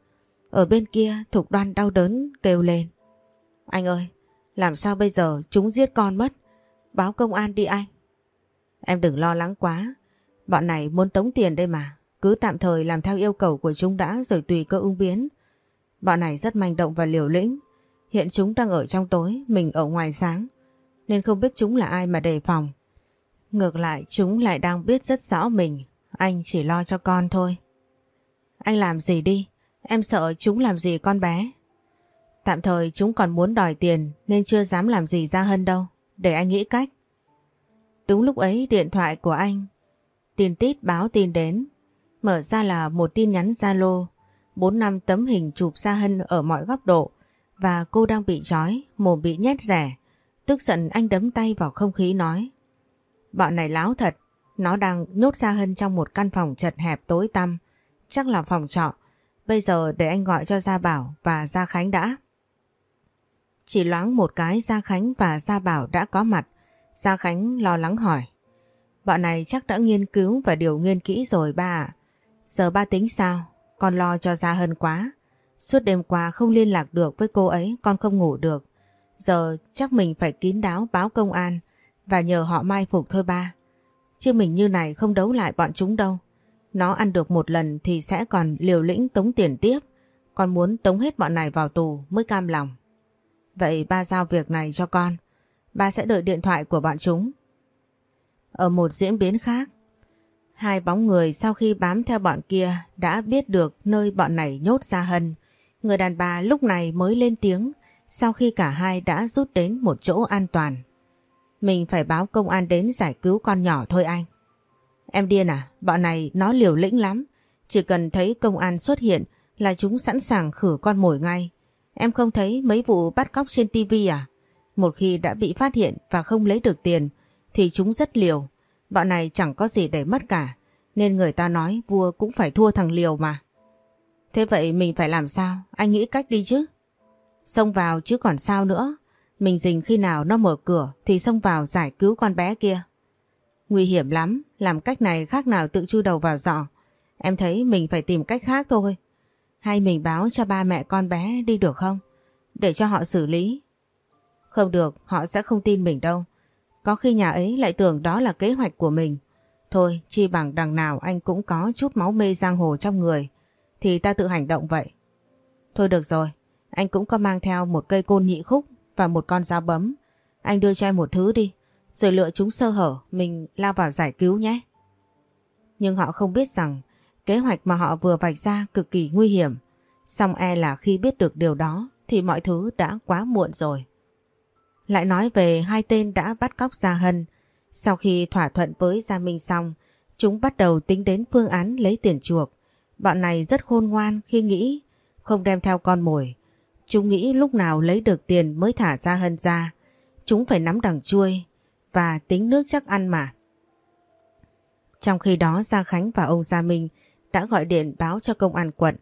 Speaker 1: Ở bên kia Thục Đoan đau đớn kêu lên. Anh ơi, làm sao bây giờ chúng giết con mất? Báo công an đi anh. Em đừng lo lắng quá, bọn này muốn tống tiền đây mà. Cứ tạm thời làm theo yêu cầu của chúng đã rồi tùy cơ ứng biến. Bọn này rất manh động và liều lĩnh. Hiện chúng đang ở trong tối, mình ở ngoài sáng. Nên không biết chúng là ai mà đề phòng. Ngược lại chúng lại đang biết rất rõ mình. Anh chỉ lo cho con thôi. Anh làm gì đi? Em sợ chúng làm gì con bé. Tạm thời chúng còn muốn đòi tiền nên chưa dám làm gì ra hơn đâu. Để anh nghĩ cách. Đúng lúc ấy điện thoại của anh. Tin tít báo tin đến. Mở ra là một tin nhắn Zalo 4 năm tấm hình chụp gia Hân ở mọi góc độ và cô đang bị trói, mồm bị nhét rẻ. Tức giận anh đấm tay vào không khí nói. Bọn này láo thật, nó đang nhốt gia Hân trong một căn phòng chật hẹp tối tăm, chắc là phòng trọ. Bây giờ để anh gọi cho Gia Bảo và Gia Khánh đã. Chỉ loáng một cái Gia Khánh và Gia Bảo đã có mặt. Gia Khánh lo lắng hỏi. Bọn này chắc đã nghiên cứu và điều nghiên kỹ rồi ba ạ. Giờ ba tính sao? Con lo cho Gia Hân quá. Suốt đêm qua không liên lạc được với cô ấy con không ngủ được. Giờ chắc mình phải kín đáo báo công an và nhờ họ mai phục thôi ba. Chứ mình như này không đấu lại bọn chúng đâu. Nó ăn được một lần thì sẽ còn liều lĩnh tống tiền tiếp. Con muốn tống hết bọn này vào tù mới cam lòng. Vậy ba giao việc này cho con. Ba sẽ đợi điện thoại của bọn chúng. Ở một diễn biến khác, hai bóng người sau khi bám theo bọn kia đã biết được nơi bọn này nhốt ra Hân. Người đàn bà lúc này mới lên tiếng sau khi cả hai đã rút đến một chỗ an toàn. Mình phải báo công an đến giải cứu con nhỏ thôi anh. Em điên à, bọn này nó liều lĩnh lắm. Chỉ cần thấy công an xuất hiện là chúng sẵn sàng khử con mồi ngay. Em không thấy mấy vụ bắt cóc trên tivi à? Một khi đã bị phát hiện và không lấy được tiền thì chúng rất liều. Bọn này chẳng có gì để mất cả. Nên người ta nói vua cũng phải thua thằng liều mà. Thế vậy mình phải làm sao? Anh nghĩ cách đi chứ? Xông vào chứ còn sao nữa. Mình dình khi nào nó mở cửa thì xông vào giải cứu con bé kia. Nguy hiểm lắm, làm cách này khác nào tự chui đầu vào giỏ. Em thấy mình phải tìm cách khác thôi. Hay mình báo cho ba mẹ con bé đi được không? Để cho họ xử lý. Không được, họ sẽ không tin mình đâu. Có khi nhà ấy lại tưởng đó là kế hoạch của mình. Thôi, chi bằng đằng nào anh cũng có chút máu mê giang hồ trong người. Thì ta tự hành động vậy. Thôi được rồi, anh cũng có mang theo một cây côn nhị khúc và một con dao bấm. Anh đưa cho em một thứ đi, rồi lựa chúng sơ hở, mình lao vào giải cứu nhé. Nhưng họ không biết rằng kế hoạch mà họ vừa vạch ra cực kỳ nguy hiểm. Xong e là khi biết được điều đó thì mọi thứ đã quá muộn rồi. Lại nói về hai tên đã bắt cóc Gia Hân. Sau khi thỏa thuận với Gia Minh xong, chúng bắt đầu tính đến phương án lấy tiền chuộc. Bọn này rất khôn ngoan khi nghĩ không đem theo con mồi. Chúng nghĩ lúc nào lấy được tiền mới thả Gia Hân ra. Chúng phải nắm đằng chuôi và tính nước chắc ăn mà. Trong khi đó Gia Khánh và ông Gia Minh đã gọi điện báo cho công an quận.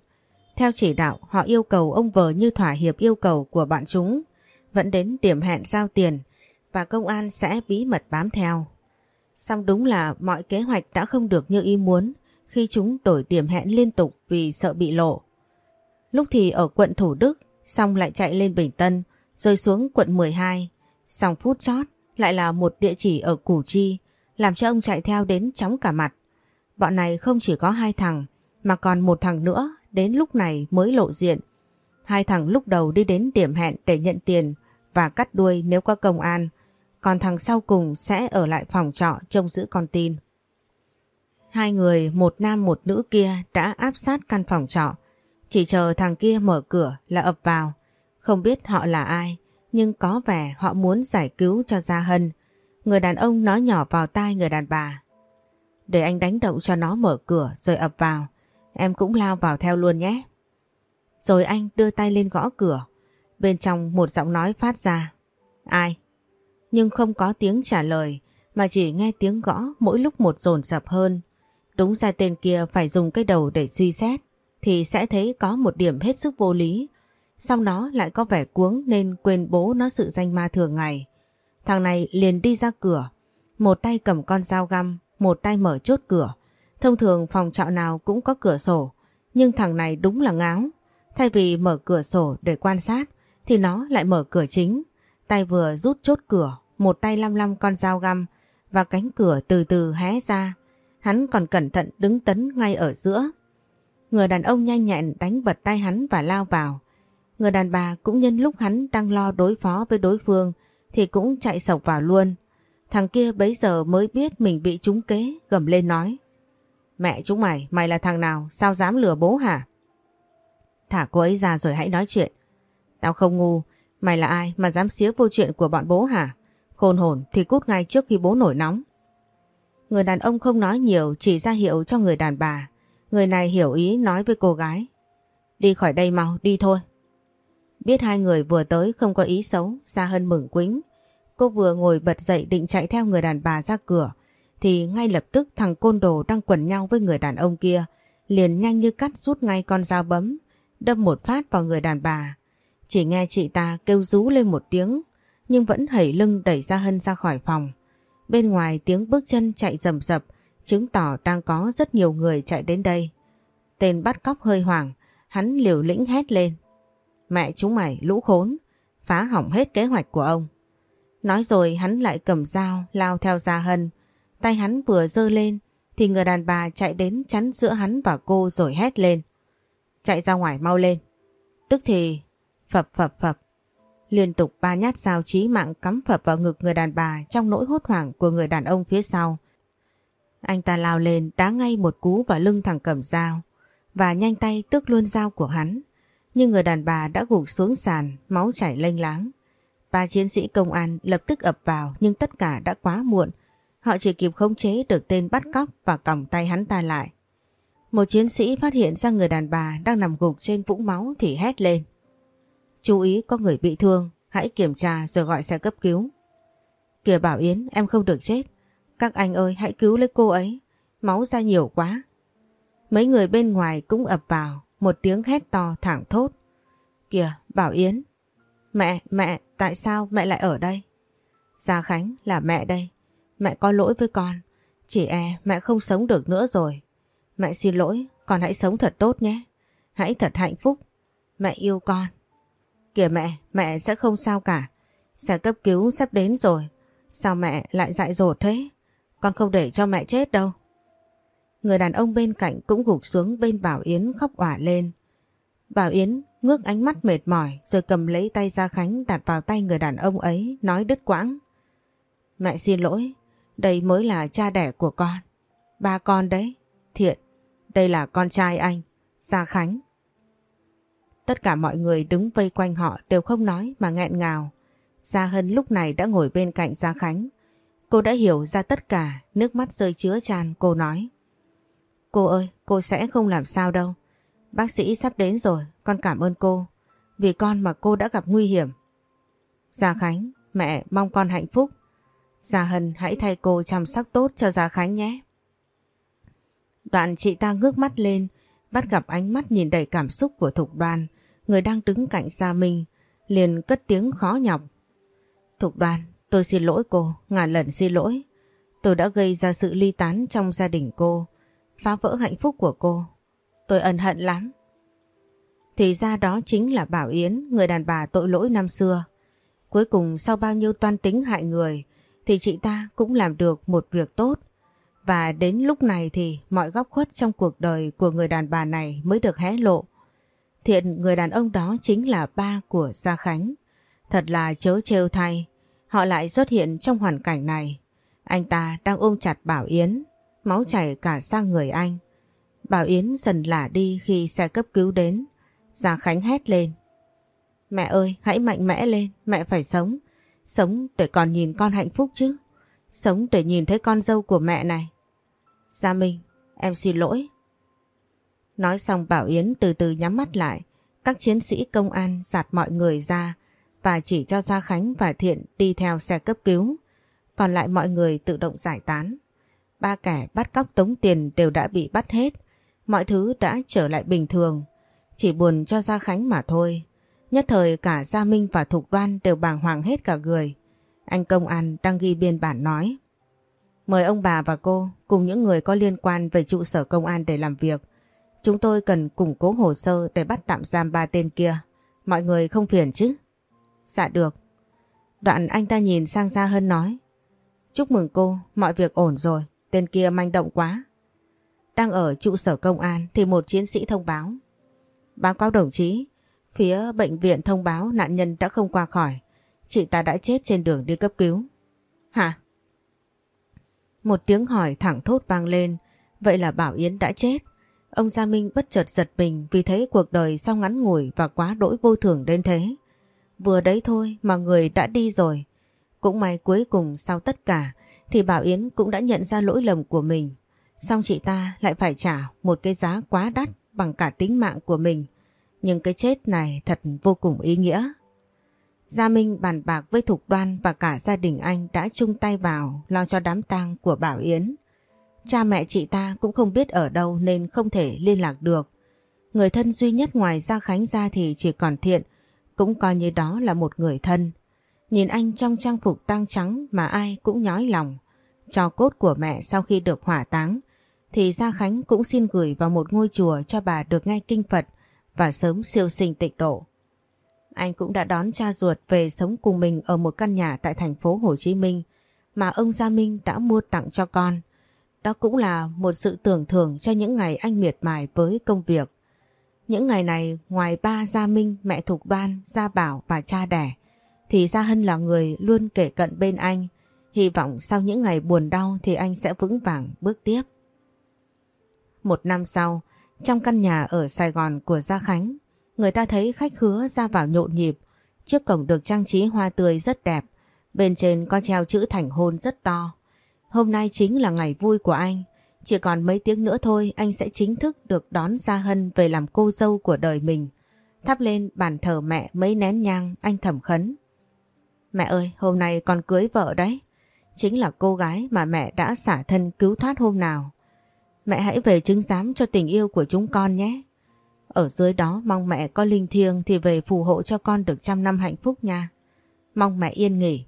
Speaker 1: Theo chỉ đạo họ yêu cầu ông vợ như thỏa hiệp yêu cầu của bạn chúng vẫn đến điểm hẹn giao tiền và công an sẽ bí mật bám theo. Xong đúng là mọi kế hoạch đã không được như ý muốn khi chúng đổi điểm hẹn liên tục vì sợ bị lộ. Lúc thì ở quận Thủ Đức, xong lại chạy lên Bình Tân, rồi xuống quận 12. Xong phút chót lại là một địa chỉ ở Củ Chi, làm cho ông chạy theo đến chóng cả mặt. Bọn này không chỉ có hai thằng, mà còn một thằng nữa đến lúc này mới lộ diện. Hai thằng lúc đầu đi đến điểm hẹn để nhận tiền và cắt đuôi nếu có công an, còn thằng sau cùng sẽ ở lại phòng trọ trông giữ con tin. Hai người, một nam một nữ kia đã áp sát căn phòng trọ, chỉ chờ thằng kia mở cửa là ập vào. Không biết họ là ai, nhưng có vẻ họ muốn giải cứu cho Gia Hân. Người đàn ông nói nhỏ vào tai người đàn bà. Để anh đánh động cho nó mở cửa rồi ập vào. Em cũng lao vào theo luôn nhé. Rồi anh đưa tay lên gõ cửa. Bên trong một giọng nói phát ra. Ai? Nhưng không có tiếng trả lời mà chỉ nghe tiếng gõ mỗi lúc một dồn dập hơn. Đúng ra tên kia phải dùng cái đầu để suy xét thì sẽ thấy có một điểm hết sức vô lý. sau nó lại có vẻ cuống nên quên bố nó sự danh ma thường ngày. Thằng này liền đi ra cửa, một tay cầm con dao găm, một tay mở chốt cửa. Thông thường phòng trọ nào cũng có cửa sổ, nhưng thằng này đúng là ngáo. Thay vì mở cửa sổ để quan sát, thì nó lại mở cửa chính. Tay vừa rút chốt cửa, một tay lăm lăm con dao găm và cánh cửa từ từ hé ra. Hắn còn cẩn thận đứng tấn ngay ở giữa. Người đàn ông nhanh nhẹn đánh bật tay hắn và lao vào. Người đàn bà cũng nhân lúc hắn đang lo đối phó với đối phương thì cũng chạy sộc vào luôn. Thằng kia bấy giờ mới biết mình bị trúng kế gầm lên nói. Mẹ chúng mày, mày là thằng nào, sao dám lừa bố hả? Thả cô ấy ra rồi hãy nói chuyện. Tao không ngu, mày là ai mà dám xía vô chuyện của bọn bố hả? Khôn hồn thì cút ngay trước khi bố nổi nóng. Người đàn ông không nói nhiều chỉ ra hiệu cho người đàn bà. Người này hiểu ý nói với cô gái. Đi khỏi đây mau, đi thôi. Biết hai người vừa tới không có ý xấu, xa hơn mừng quính. Cô vừa ngồi bật dậy định chạy theo người đàn bà ra cửa, thì ngay lập tức thằng côn đồ đang quần nhau với người đàn ông kia, liền nhanh như cắt rút ngay con dao bấm, đâm một phát vào người đàn bà. Chỉ nghe chị ta kêu rú lên một tiếng, nhưng vẫn hẩy lưng đẩy Gia Hân ra khỏi phòng. Bên ngoài tiếng bước chân chạy rầm rập, chứng tỏ đang có rất nhiều người chạy đến đây. Tên bắt cóc hơi hoảng, hắn liều lĩnh hét lên. Mẹ chúng mày lũ khốn, phá hỏng hết kế hoạch của ông. Nói rồi hắn lại cầm dao lao theo Gia Hân. Tay hắn vừa dơ lên thì người đàn bà chạy đến chắn giữa hắn và cô rồi hét lên. Chạy ra ngoài mau lên. Tức thì phập phập phập. Liên tục ba nhát dao chí mạng cắm phập vào ngực người đàn bà trong nỗi hốt hoảng của người đàn ông phía sau. Anh ta lao lên đá ngay một cú vào lưng thằng cầm dao và nhanh tay tước luôn dao của hắn. Nhưng người đàn bà đã gục xuống sàn, máu chảy lênh láng. Ba chiến sĩ công an lập tức ập vào nhưng tất cả đã quá muộn. Họ chỉ kịp khống chế được tên bắt cóc và còng tay hắn ta lại. Một chiến sĩ phát hiện ra người đàn bà đang nằm gục trên vũng máu thì hét lên. Chú ý có người bị thương, hãy kiểm tra rồi gọi xe cấp cứu. Kìa Bảo Yến, em không được chết. Các anh ơi hãy cứu lấy cô ấy, máu ra nhiều quá. Mấy người bên ngoài cũng ập vào, một tiếng hét to thẳng thốt. Kìa, Bảo Yến. Mẹ, mẹ, tại sao mẹ lại ở đây? Gia Khánh là mẹ đây. Mẹ có lỗi với con. Chỉ e mẹ không sống được nữa rồi. Mẹ xin lỗi, con hãy sống thật tốt nhé. Hãy thật hạnh phúc. Mẹ yêu con. Kìa mẹ, mẹ sẽ không sao cả. Xe cấp cứu sắp đến rồi. Sao mẹ lại dại dột thế? Con không để cho mẹ chết đâu. Người đàn ông bên cạnh cũng gục xuống bên Bảo Yến khóc òa lên. Bảo Yến ngước ánh mắt mệt mỏi rồi cầm lấy tay Gia Khánh đặt vào tay người đàn ông ấy nói đứt quãng. Mẹ xin lỗi, đây mới là cha đẻ của con. Ba con đấy, thiện, đây là con trai anh, Gia Khánh. Tất cả mọi người đứng vây quanh họ đều không nói mà nghẹn ngào. Gia Hân lúc này đã ngồi bên cạnh Gia Khánh. Cô đã hiểu ra tất cả, nước mắt rơi chứa tràn, cô nói. Cô ơi, cô sẽ không làm sao đâu. Bác sĩ sắp đến rồi, con cảm ơn cô. Vì con mà cô đã gặp nguy hiểm. Gia Khánh, mẹ mong con hạnh phúc. Gia Hân hãy thay cô chăm sóc tốt cho Gia Khánh nhé. Đoạn chị ta ngước mắt lên, bắt gặp ánh mắt nhìn đầy cảm xúc của Thục Đoan, người đang đứng cạnh Gia Minh, liền cất tiếng khó nhọc. Thục Đoan, tôi xin lỗi cô, ngàn lần xin lỗi. Tôi đã gây ra sự ly tán trong gia đình cô phá vỡ hạnh phúc của cô. Tôi ân hận lắm. Thì ra đó chính là Bảo Yến, người đàn bà tội lỗi năm xưa. Cuối cùng sau bao nhiêu toan tính hại người thì chị ta cũng làm được một việc tốt. Và đến lúc này thì mọi góc khuất trong cuộc đời của người đàn bà này mới được hé lộ. Thiện người đàn ông đó chính là ba của Gia Khánh. Thật là chớ trêu thay, họ lại xuất hiện trong hoàn cảnh này. Anh ta đang ôm chặt Bảo Yến, máu chảy cả sang người anh. Bảo Yến dần lả đi khi xe cấp cứu đến. Gia Khánh hét lên. Mẹ ơi, hãy mạnh mẽ lên, mẹ phải sống. Sống để còn nhìn con hạnh phúc chứ. Sống để nhìn thấy con dâu của mẹ này. Gia Minh, em xin lỗi. Nói xong Bảo Yến từ từ nhắm mắt lại. Các chiến sĩ công an giạt mọi người ra và chỉ cho Gia Khánh và Thiện đi theo xe cấp cứu. Còn lại mọi người tự động giải tán. Ba kẻ bắt cóc tống tiền đều đã bị bắt hết. Mọi thứ đã trở lại bình thường. Chỉ buồn cho Gia Khánh mà thôi. Nhất thời cả Gia Minh và Thục Đoan đều bàng hoàng hết cả người. Anh công an đang ghi biên bản nói. Mời ông bà và cô cùng những người có liên quan về trụ sở công an để làm việc. Chúng tôi cần củng cố hồ sơ để bắt tạm giam ba tên kia. Mọi người không phiền chứ? Dạ được. Đoạn anh ta nhìn sang Gia Hân nói. Chúc mừng cô, mọi việc ổn rồi, tên kia manh động quá. Đang ở trụ sở công an thì một chiến sĩ thông báo. Báo cáo đồng chí, phía bệnh viện thông báo nạn nhân đã không qua khỏi. Chị ta đã chết trên đường đi cấp cứu. Hả? Một tiếng hỏi thẳng thốt vang lên, vậy là Bảo Yến đã chết. Ông Gia Minh bất chợt giật mình vì thấy cuộc đời sao ngắn ngủi và quá đỗi vô thường đến thế. Vừa đấy thôi mà người đã đi rồi. Cũng may cuối cùng sau tất cả thì Bảo Yến cũng đã nhận ra lỗi lầm của mình. Xong chị ta lại phải trả một cái giá quá đắt bằng cả tính mạng của mình. Nhưng cái chết này thật vô cùng ý nghĩa. Gia Minh bàn bạc với Thục Đoan và cả gia đình anh đã chung tay vào lo cho đám tang của Bảo Yến. Cha mẹ chị ta cũng không biết ở đâu nên không thể liên lạc được. Người thân duy nhất ngoài Gia Khánh ra thì chỉ còn Thiện, cũng coi như đó là một người thân. Nhìn anh trong trang phục tang trắng mà ai cũng nhói lòng. Cho cốt của mẹ sau khi được hỏa táng, thì Gia Khánh cũng xin gửi vào một ngôi chùa cho bà được nghe kinh Phật và sớm siêu sinh tịnh độ. Anh cũng đã đón cha ruột về sống cùng mình ở một căn nhà tại thành phố Hồ Chí Minh mà ông Gia Minh đã mua tặng cho con. Đó cũng là một sự tưởng thưởng cho những ngày anh miệt mài với công việc. Những ngày này ngoài ba Gia Minh, mẹ Thục Đoan, Gia Bảo và cha đẻ thì Gia Hân là người luôn kể cận bên anh. Hy vọng sau những ngày buồn đau thì anh sẽ vững vàng bước tiếp. Một năm sau, trong căn nhà ở Sài Gòn của Gia Khánh, người ta thấy khách khứa ra vào nhộn nhịp. Trước cổng được trang trí hoa tươi rất đẹp, bên trên có treo chữ thành hôn rất to. Hôm nay chính là ngày vui của anh. Chỉ còn mấy tiếng nữa thôi anh sẽ chính thức được đón Gia Hân về làm cô dâu của đời mình. Thắp lên bàn thờ mẹ mấy nén nhang anh thầm khấn. Mẹ ơi hôm nay con cưới vợ đấy. Chính là cô gái mà mẹ đã xả thân cứu thoát hôm nào. Mẹ hãy về chứng giám cho tình yêu của chúng con nhé. Ở dưới đó mong mẹ có linh thiêng thì về phù hộ cho con được trăm năm hạnh phúc nha. Mong mẹ yên nghỉ.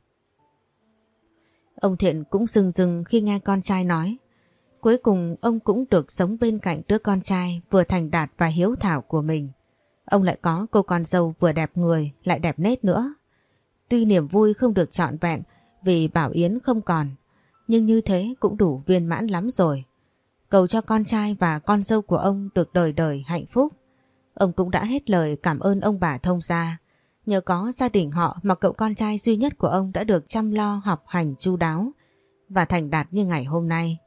Speaker 1: Ông Thiện cũng rừng rừng khi nghe con trai nói. Cuối cùng ông cũng được sống bên cạnh đứa con trai vừa thành đạt và hiếu thảo của mình. Ông lại có cô con dâu vừa đẹp người lại đẹp nết nữa. Tuy niềm vui không được trọn vẹn vì Bảo Yến không còn, nhưng như thế cũng đủ viên mãn lắm rồi. Cầu cho con trai và con dâu của ông được đời đời hạnh phúc. Ông cũng đã hết lời cảm ơn ông bà thông gia. Nhờ có gia đình họ mà cậu con trai duy nhất của ông đã được chăm lo học hành chu đáo và thành đạt như ngày hôm nay.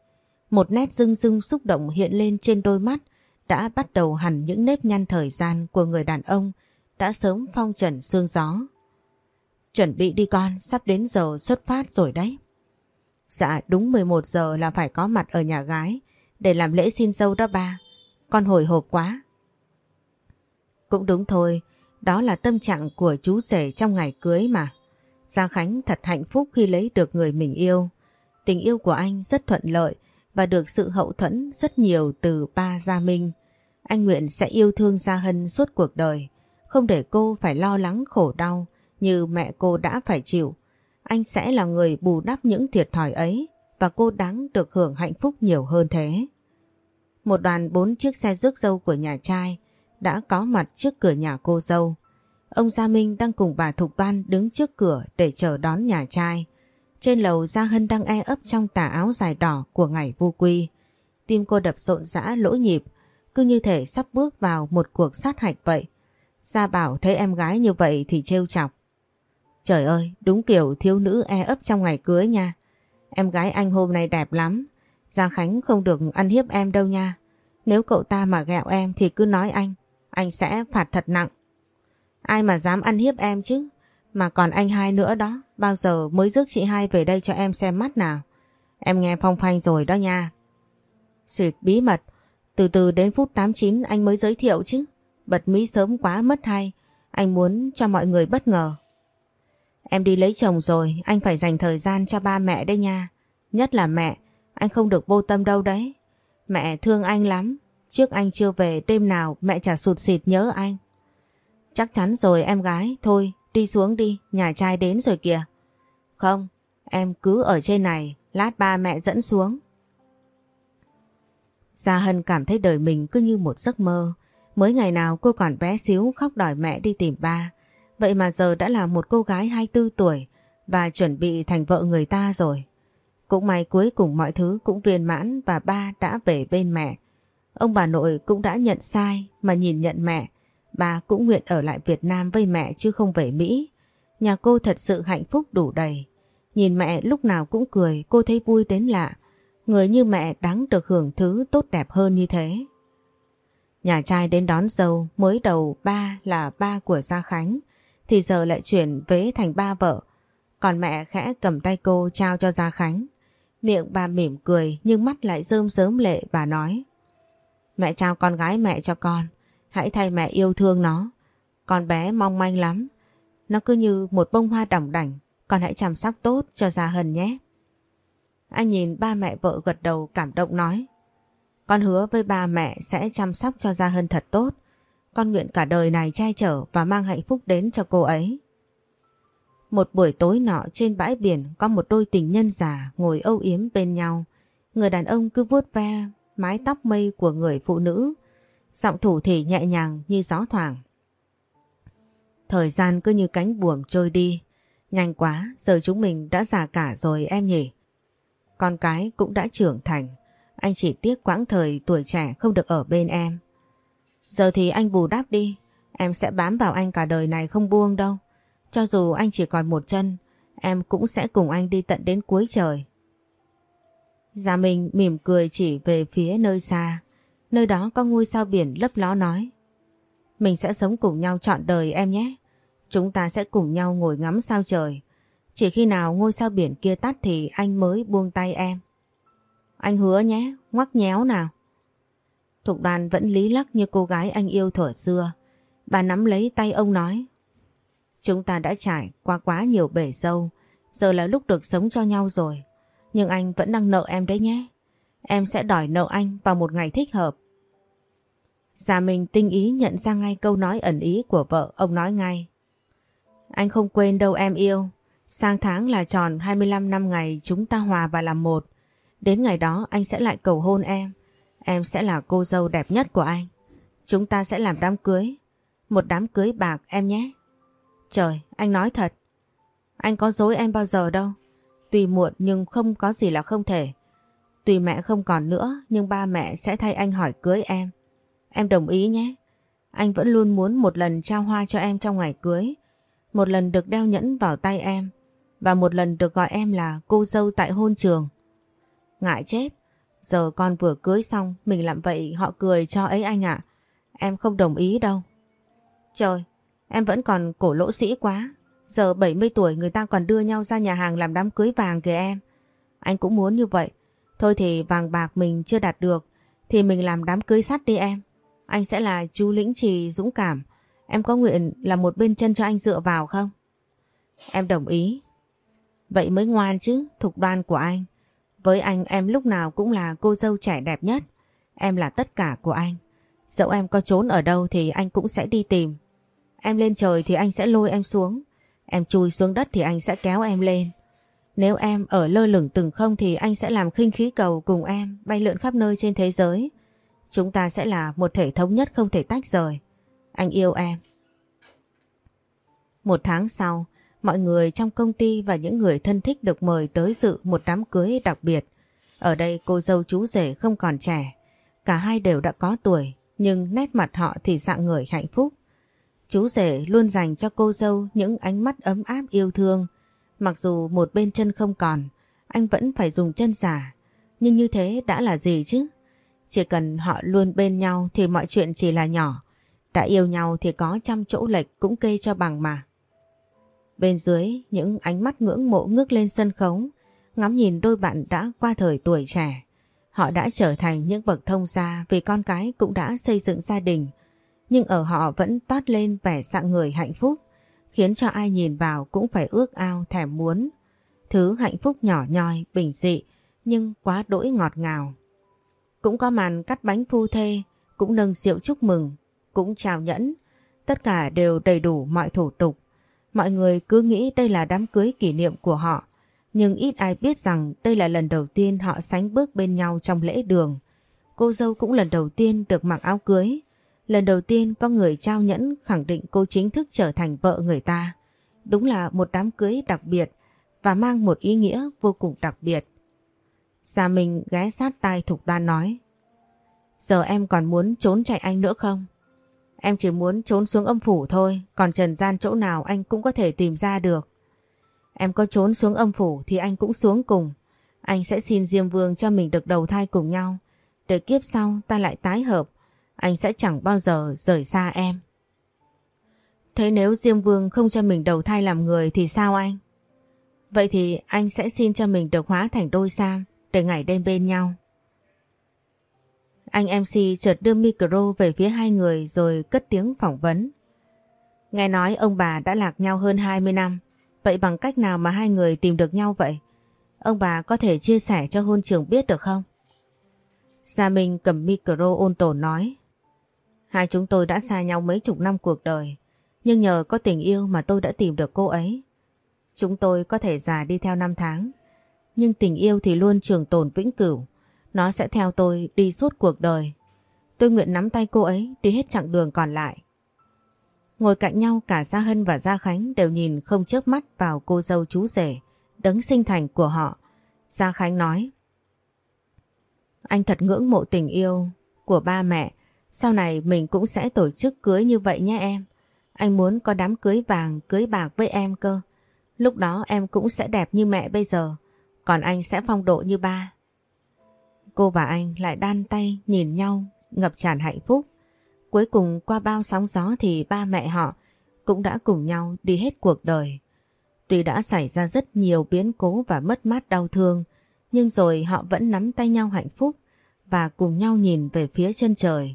Speaker 1: Một nét rưng rưng xúc động hiện lên trên đôi mắt đã bắt đầu hẳn những nếp nhăn thời gian của người đàn ông đã sớm phong trần sương gió. Chuẩn bị đi con, sắp đến giờ xuất phát rồi đấy. Dạ đúng 11 giờ là phải có mặt ở nhà gái để làm lễ xin dâu đó ba. Con hồi hộp quá. Cũng đúng thôi, đó là tâm trạng của chú rể trong ngày cưới mà. Gia Khánh thật hạnh phúc khi lấy được người mình yêu. Tình yêu của anh rất thuận lợi và được sự hậu thuẫn rất nhiều từ ba Gia Minh. Anh nguyện sẽ yêu thương Gia Hân suốt cuộc đời, không để cô phải lo lắng khổ đau như mẹ cô đã phải chịu. Anh sẽ là người bù đắp những thiệt thòi ấy và cô đáng được hưởng hạnh phúc nhiều hơn thế. Một đoàn bốn chiếc xe rước dâu của nhà trai đã có mặt trước cửa nhà cô dâu. Ông Gia Minh đang cùng bà Thục Đoan đứng trước cửa để chờ đón nhà trai. Trên lầu Gia Hân đang e ấp trong tà áo dài đỏ của ngày vu quy. Tim cô đập rộn rã lỗ nhịp, cứ như thể sắp bước vào một cuộc sát hạch vậy. Gia Bảo thấy em gái như vậy thì trêu chọc. Trời ơi, đúng kiểu thiếu nữ e ấp trong ngày cưới nha. Em gái anh hôm nay đẹp lắm. Gia Khánh không được ăn hiếp em đâu nha. Nếu cậu ta mà gẹo em thì cứ nói anh. Anh sẽ phạt thật nặng. Ai mà dám ăn hiếp em chứ? Mà còn anh hai nữa đó, bao giờ mới rước chị hai về đây cho em xem mắt nào? Em nghe phong phanh rồi đó nha. Xuyệt bí mật, từ từ đến phút 89 anh mới giới thiệu chứ. Bật mí sớm quá mất hay, anh muốn cho mọi người bất ngờ. Em đi lấy chồng rồi, anh phải dành thời gian cho ba mẹ đấy nha. Nhất là mẹ, anh không được vô tâm đâu đấy. Mẹ thương anh lắm, trước anh chưa về đêm nào mẹ chả sụt xịt nhớ anh. Chắc chắn rồi em gái, thôi đi xuống đi, nhà trai đến rồi kìa. Không, em cứ ở trên này, lát ba mẹ dẫn xuống. Gia Hân cảm thấy đời mình cứ như một giấc mơ. Mới ngày nào cô còn bé xíu khóc đòi mẹ đi tìm ba. Vậy mà giờ đã là một cô gái 24 tuổi và chuẩn bị thành vợ người ta rồi. Cũng may cuối cùng mọi thứ cũng viên mãn và ba đã về bên mẹ. Ông bà nội cũng đã nhận sai mà nhìn nhận mẹ. Bà cũng nguyện ở lại Việt Nam với mẹ chứ không về Mỹ. Nhà cô thật sự hạnh phúc đủ đầy. Nhìn mẹ lúc nào cũng cười, cô thấy vui đến lạ. Người như mẹ đáng được hưởng thứ tốt đẹp hơn như thế. Nhà trai đến đón dâu, mới đầu ba là ba của Gia Khánh, thì giờ lại chuyển vế thành ba vợ. Còn mẹ khẽ cầm tay cô trao cho Gia Khánh. Miệng bà mỉm cười, nhưng mắt lại rơm rớm lệ, bà nói. Mẹ trao con gái mẹ cho con. Hãy thay mẹ yêu thương nó. Con bé mong manh lắm. Nó cứ như một bông hoa đỏng đảnh. Con hãy chăm sóc tốt cho Gia Hân nhé. Anh nhìn ba mẹ vợ gật đầu cảm động nói. Con hứa với ba mẹ sẽ chăm sóc cho Gia Hân thật tốt. Con nguyện cả đời này che chở và mang hạnh phúc đến cho cô ấy. Một buổi tối nọ trên bãi biển có một đôi tình nhân già ngồi âu yếm bên nhau. Người đàn ông cứ vuốt ve mái tóc mây của người phụ nữ. Giọng thủ thì nhẹ nhàng như gió thoảng. Thời gian cứ như cánh buồm trôi đi. Nhanh quá, giờ chúng mình đã già cả rồi em nhỉ. Con cái cũng đã trưởng thành. Anh chỉ tiếc quãng thời tuổi trẻ không được ở bên em. Giờ thì anh bù đắp đi. Em sẽ bám vào anh cả đời này không buông đâu. Cho dù anh chỉ còn một chân, em cũng sẽ cùng anh đi tận đến cuối trời. Gia Minh mỉm cười chỉ về phía nơi xa. Nơi đó có ngôi sao biển lấp ló nói. Mình sẽ sống cùng nhau trọn đời em nhé. Chúng ta sẽ cùng nhau ngồi ngắm sao trời. Chỉ khi nào ngôi sao biển kia tắt thì anh mới buông tay em. Anh hứa nhé, ngoắc nhéo nào. Thục đoàn vẫn lý lắc như cô gái anh yêu thuở xưa. Bà nắm lấy tay ông nói. Chúng ta đã trải qua quá nhiều bể sâu, giờ là lúc được sống cho nhau rồi. Nhưng anh vẫn đang nợ em đấy nhé. Em sẽ đòi nợ anh vào một ngày thích hợp. Già mình tinh ý nhận ra ngay câu nói ẩn ý của vợ, ông nói ngay. Anh không quên đâu em yêu. Sang tháng là tròn 25 năm ngày chúng ta hòa và làm một. Đến ngày đó anh sẽ lại cầu hôn em. Em sẽ là cô dâu đẹp nhất của anh. Chúng ta sẽ làm đám cưới. Một đám cưới bạc em nhé. Trời, anh nói thật. Anh có dối em bao giờ đâu. Tuy muộn nhưng không có gì là không thể. Tuy mẹ không còn nữa nhưng ba mẹ sẽ thay anh hỏi cưới em. Em đồng ý nhé. Anh vẫn luôn muốn một lần trao hoa cho em trong ngày cưới. Một lần được đeo nhẫn vào tay em. Và một lần được gọi em là cô dâu tại hôn trường. Ngại chết. Giờ con vừa cưới xong mình làm vậy họ cười cho ấy anh ạ. Em không đồng ý đâu. Trời, em vẫn còn cổ lỗ sĩ quá. Giờ 70 tuổi người ta còn đưa nhau ra nhà hàng làm đám cưới vàng kìa em. Anh cũng muốn như vậy. Thôi thì vàng bạc mình chưa đạt được thì mình làm đám cưới sắt đi em. Anh sẽ là chú lĩnh trì dũng cảm. Em có nguyện là một bên chân cho anh dựa vào không? Em đồng ý. Vậy mới ngoan chứ, thục đoan của anh. Với anh em lúc nào cũng là cô dâu trẻ đẹp nhất. Em là tất cả của anh. Dẫu em có trốn ở đâu thì anh cũng sẽ đi tìm. Em lên trời thì anh sẽ lôi em xuống. Em chui xuống đất thì anh sẽ kéo em lên. Nếu em ở lơ lửng từng không thì anh sẽ làm khinh khí cầu cùng em bay lượn khắp nơi trên thế giới. Chúng ta sẽ là một thể thống nhất không thể tách rời. Anh yêu em. Một tháng sau, mọi người trong công ty và những người thân thích được mời tới dự một đám cưới đặc biệt. Ở đây cô dâu chú rể không còn trẻ. Cả hai đều đã có tuổi, nhưng nét mặt họ thì dạng người hạnh phúc. Chú rể luôn dành cho cô dâu những ánh mắt ấm áp yêu thương. Mặc dù một bên chân không còn, anh vẫn phải dùng chân giả. Nhưng như thế đã là gì chứ? Chỉ cần họ luôn bên nhau thì mọi chuyện chỉ là nhỏ. Đã yêu nhau thì có trăm chỗ lệch cũng kê cho bằng mà. Bên dưới, những ánh mắt ngưỡng mộ ngước lên sân khấu, ngắm nhìn đôi bạn đã qua thời tuổi trẻ. Họ đã trở thành những bậc thông gia vì con cái cũng đã xây dựng gia đình. Nhưng ở họ vẫn toát lên vẻ dạng người hạnh phúc, khiến cho ai nhìn vào cũng phải ước ao thèm muốn. Thứ hạnh phúc nhỏ nhoi, bình dị, nhưng quá đỗi ngọt ngào. Cũng có màn cắt bánh phu thê, cũng nâng rượu chúc mừng, cũng chào nhẫn. Tất cả đều đầy đủ mọi thủ tục. Mọi người cứ nghĩ đây là đám cưới kỷ niệm của họ, nhưng ít ai biết rằng đây là lần đầu tiên họ sánh bước bên nhau trong lễ đường. Cô dâu cũng lần đầu tiên được mặc áo cưới. Lần đầu tiên có người trao nhẫn khẳng định cô chính thức trở thành vợ người ta. Đúng là một đám cưới đặc biệt và mang một ý nghĩa vô cùng đặc biệt. Gia Minh ghé sát tai Thục Đoan nói Giờ em còn muốn trốn chạy anh nữa không? Em chỉ muốn trốn xuống âm phủ thôi, còn trần gian chỗ nào anh cũng có thể tìm ra được. Em có trốn xuống âm phủ thì anh cũng xuống cùng. Anh sẽ xin Diêm Vương cho mình được đầu thai cùng nhau. Để kiếp sau ta lại tái hợp, anh sẽ chẳng bao giờ rời xa em. Thế nếu Diêm Vương không cho mình đầu thai làm người thì sao anh? Vậy thì anh sẽ xin cho mình được hóa thành đôi sam để ngày đêm bên nhau. Anh MC chợt đưa micro về phía hai người rồi cất tiếng phỏng vấn. Nghe nói ông bà đã lạc nhau hơn 20 năm. Vậy bằng cách nào mà hai người tìm được nhau vậy? Ông bà có thể chia sẻ cho hôn trường biết được không? Gia Minh cầm micro ôn tồn nói. Hai chúng tôi đã xa nhau mấy chục năm cuộc đời. Nhưng nhờ có tình yêu mà tôi đã tìm được cô ấy. Chúng tôi có thể già đi theo năm tháng. Nhưng tình yêu thì luôn trường tồn vĩnh cửu. Nó sẽ theo tôi đi suốt cuộc đời. Tôi nguyện nắm tay cô ấy đi hết chặng đường còn lại. Ngồi cạnh nhau cả Gia Hân và Gia Khánh đều nhìn không chớp mắt vào cô dâu chú rể, đấng sinh thành của họ. Gia Khánh nói Anh thật ngưỡng mộ tình yêu của ba mẹ. Sau này mình cũng sẽ tổ chức cưới như vậy nhé em. Anh muốn có đám cưới vàng, cưới bạc với em cơ. Lúc đó em cũng sẽ đẹp như mẹ bây giờ. Còn anh sẽ phong độ như ba. Cô và anh lại đan tay nhìn nhau ngập tràn hạnh phúc. Cuối cùng qua bao sóng gió thì ba mẹ họ cũng đã cùng nhau đi hết cuộc đời. Tuy đã xảy ra rất nhiều biến cố và mất mát đau thương, nhưng rồi họ vẫn nắm tay nhau hạnh phúc và cùng nhau nhìn về phía chân trời.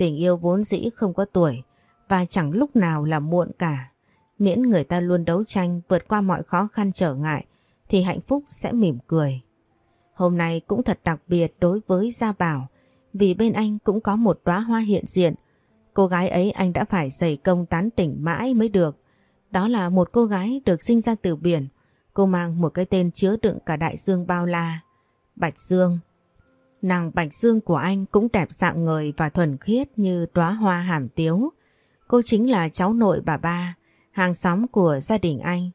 Speaker 1: Tình yêu vốn dĩ không có tuổi, và chẳng lúc nào là muộn cả. Miễn người ta luôn đấu tranh, vượt qua mọi khó khăn trở ngại, thì hạnh phúc sẽ mỉm cười. Hôm nay cũng thật đặc biệt đối với Gia Bảo, vì bên anh cũng có một đóa hoa hiện diện. Cô gái ấy anh đã phải dày công tán tỉnh mãi mới được. Đó là một cô gái được sinh ra từ biển. Cô mang một cái tên chứa đựng cả đại dương bao la. Bạch Dương. Nàng Bạch Dương của anh cũng đẹp dạng người và thuần khiết như đóa hoa hàm tiếu. Cô chính là cháu nội bà ba, hàng xóm của gia đình anh.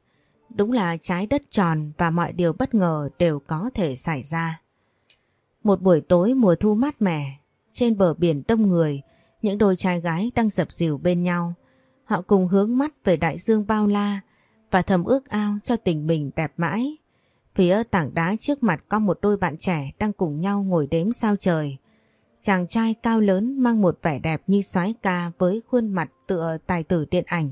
Speaker 1: Đúng là trái đất tròn và mọi điều bất ngờ đều có thể xảy ra. Một buổi tối mùa thu mát mẻ, trên bờ biển đông người, những đôi trai gái đang dập dìu bên nhau. Họ cùng hướng mắt về đại dương bao la và thầm ước ao cho tình mình đẹp mãi. Phía tảng đá trước mặt có một đôi bạn trẻ đang cùng nhau ngồi đếm sao trời. Chàng trai cao lớn mang một vẻ đẹp như soái ca với khuôn mặt tựa tài tử điện ảnh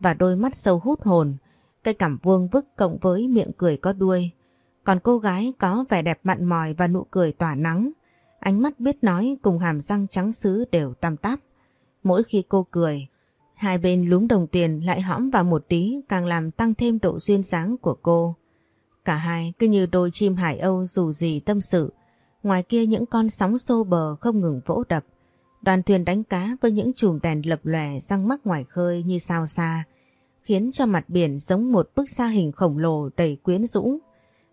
Speaker 1: và đôi mắt sâu hút hồn, cây cảm vuông vức cộng với miệng cười có đuôi. Còn cô gái có vẻ đẹp mặn mòi và nụ cười tỏa nắng, ánh mắt biết nói cùng hàm răng trắng xứ đều tăm tắp. Mỗi khi cô cười, hai bên lúm đồng tiền lại hõm vào một tí càng làm tăng thêm độ duyên dáng của cô. Cả hai cứ như đôi chim hải âu dù gì tâm sự, ngoài kia những con sóng xô bờ không ngừng vỗ đập. Đoàn thuyền đánh cá với những chùm đèn lập lòe răng mắc ngoài khơi như sao xa, khiến cho mặt biển giống một bức sa hình khổng lồ đầy quyến rũ.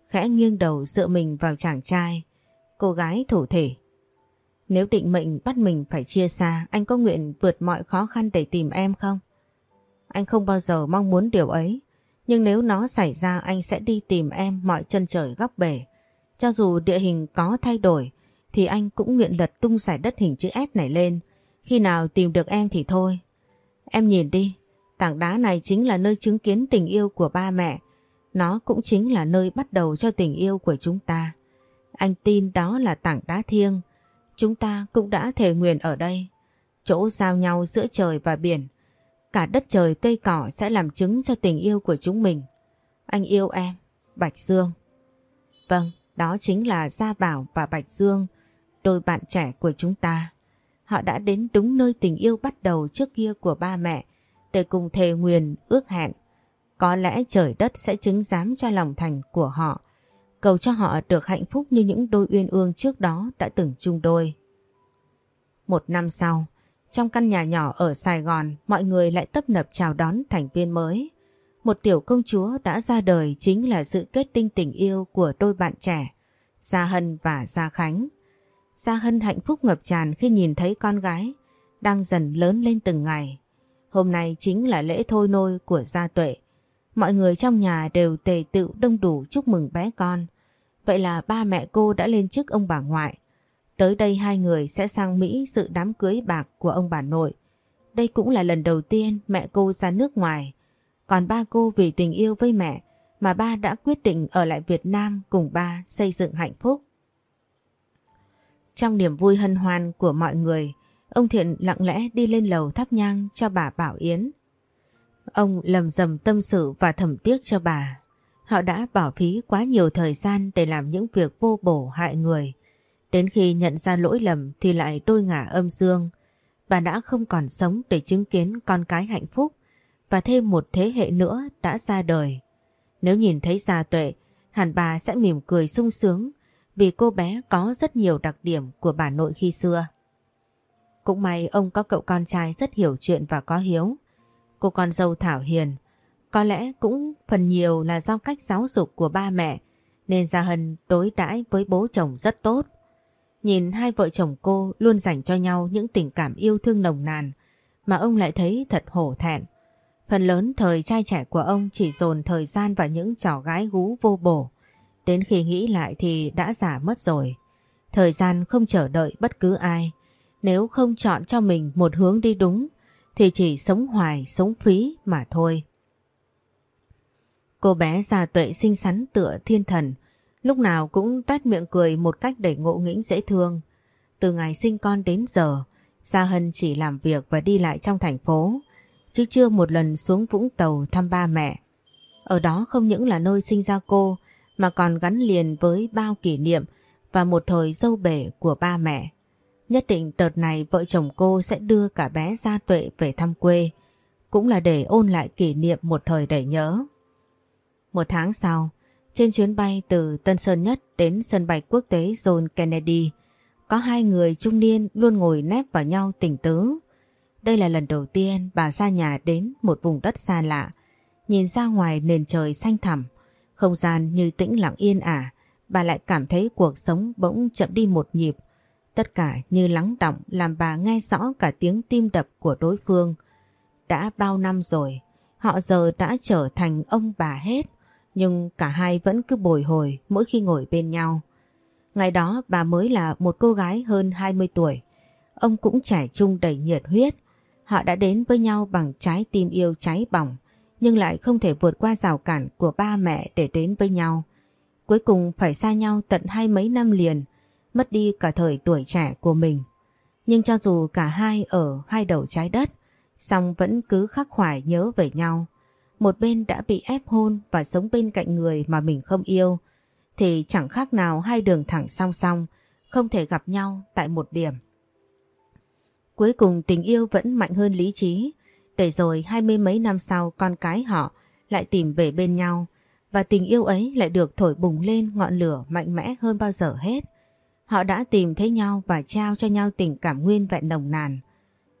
Speaker 1: Khẽ nghiêng đầu dựa mình vào chàng trai, cô gái thủ thể. Nếu định mệnh bắt mình phải chia xa, anh có nguyện vượt mọi khó khăn để tìm em không? Anh không bao giờ mong muốn điều ấy, nhưng nếu nó xảy ra anh sẽ đi tìm em mọi chân trời góc bể. Cho dù địa hình có thay đổi, thì anh cũng nguyện lật tung giải đất hình chữ S này lên. Khi nào tìm được em thì thôi. Em nhìn đi, tảng đá này chính là nơi chứng kiến tình yêu của ba mẹ. Nó cũng chính là nơi bắt đầu cho tình yêu của chúng ta. Anh tin đó là tảng đá thiêng. Chúng ta cũng đã thề nguyện ở đây. chỗ giao nhau giữa trời và biển. Cả đất trời cây cỏ sẽ làm chứng cho tình yêu của chúng mình. Anh yêu em, Bạch Dương. Vâng, đó chính là Gia Bảo và Bạch Dương, đôi bạn trẻ của chúng ta. Họ đã đến đúng nơi tình yêu bắt đầu trước kia của ba mẹ để cùng thề nguyền ước hẹn. Có lẽ trời đất sẽ chứng giám cho lòng thành của họ, cầu cho họ được hạnh phúc như những đôi uyên ương trước đó đã từng chung đôi. Một năm sau, trong căn nhà nhỏ ở Sài Gòn, mọi người lại tấp nập chào đón thành viên mới. Một tiểu công chúa đã ra đời chính là sự kết tinh tình yêu của đôi bạn trẻ, Gia Hân và Gia Khánh. Gia Hân hạnh phúc ngập tràn khi nhìn thấy con gái đang dần lớn lên từng ngày. Hôm nay chính là lễ thôi nôi của Gia Tuệ. Mọi người trong nhà đều tề tựu đông đủ chúc mừng bé con. Vậy là ba mẹ cô đã lên chức ông bà ngoại. Tới đây hai người sẽ sang Mỹ dự đám cưới bạc của ông bà nội. Đây cũng là lần đầu tiên mẹ cô ra nước ngoài. Còn ba cô vì tình yêu với mẹ mà ba đã quyết định ở lại Việt Nam cùng ba xây dựng hạnh phúc. Trong niềm vui hân hoan của mọi người, ông Thiện lặng lẽ đi lên lầu thắp nhang cho bà Bảo Yến. Ông lầm rầm tâm sự và thầm tiếc cho bà. Họ đã bỏ phí quá nhiều thời gian để làm những việc vô bổ hại người. Đến khi nhận ra lỗi lầm thì lại đôi ngả âm dương. Bà đã không còn sống để chứng kiến con cái hạnh phúc và thêm một thế hệ nữa đã ra đời. Nếu nhìn thấy Gia Tuệ, hẳn bà sẽ mỉm cười sung sướng vì cô bé có rất nhiều đặc điểm của bà nội khi xưa. Cũng may ông có cậu con trai rất hiểu chuyện và có hiếu. Cô con dâu Thảo Hiền, có lẽ cũng phần nhiều là do cách giáo dục của ba mẹ nên Gia Hân đối đãi với bố chồng rất tốt. Nhìn hai vợ chồng cô luôn dành cho nhau những tình cảm yêu thương nồng nàn mà ông lại thấy thật hổ thẹn. Phần lớn thời trai trẻ của ông chỉ dồn thời gian vào những trò gái gú vô bổ. Đến khi nghĩ lại thì đã giả mất rồi. Thời gian không chờ đợi bất cứ ai. Nếu không chọn cho mình một hướng đi đúng thì chỉ sống hoài, sống phí mà thôi. Cô bé già tuệ xinh xắn tựa thiên thần, lúc nào cũng tát miệng cười một cách đầy ngộ nghĩnh dễ thương. Từ ngày sinh con đến giờ, Gia Hân chỉ làm việc và đi lại trong thành phố, chứ chưa một lần xuống Vũng Tàu thăm ba mẹ. Ở đó không những là nơi sinh ra cô, mà còn gắn liền với bao kỷ niệm và một thời dâu bể của ba mẹ. Nhất định đợt này vợ chồng cô sẽ đưa cả bé Gia Tuệ về thăm quê, cũng là để ôn lại kỷ niệm một thời đầy nhớ. Một tháng sau, trên chuyến bay từ Tân Sơn Nhất đến sân bay quốc tế John Kennedy, có hai người trung niên luôn ngồi nép vào nhau tỉnh tứ. Đây là lần đầu tiên bà ra nhà đến một vùng đất xa lạ, nhìn ra ngoài nền trời xanh thẳm, không gian như tĩnh lặng yên ả, bà lại cảm thấy cuộc sống bỗng chậm đi một nhịp. Tất cả như lắng động làm bà nghe rõ cả tiếng tim đập của đối phương. Đã bao năm rồi, họ giờ đã trở thành ông bà hết, nhưng cả hai vẫn cứ bồi hồi mỗi khi ngồi bên nhau. Ngày đó bà mới là một cô gái hơn 20 tuổi. Ông cũng trẻ trung đầy nhiệt huyết. Họ đã đến với nhau bằng trái tim yêu cháy bỏng, nhưng lại không thể vượt qua rào cản của ba mẹ để đến với nhau. Cuối cùng phải xa nhau tận hai mấy năm liền, mất đi cả thời tuổi trẻ của mình. Nhưng cho dù cả hai ở hai đầu trái đất, song vẫn cứ khắc khoải nhớ về nhau. Một bên đã bị ép hôn và sống bên cạnh người mà mình không yêu, thì chẳng khác nào hai đường thẳng song song, không thể gặp nhau tại một điểm. Cuối cùng tình yêu vẫn mạnh hơn lý trí, để rồi hai mươi mấy năm sau con cái họ lại tìm về bên nhau và tình yêu ấy lại được thổi bùng lên ngọn lửa mạnh mẽ hơn bao giờ hết. Họ đã tìm thấy nhau và trao cho nhau tình cảm nguyên vẹn nồng nàn.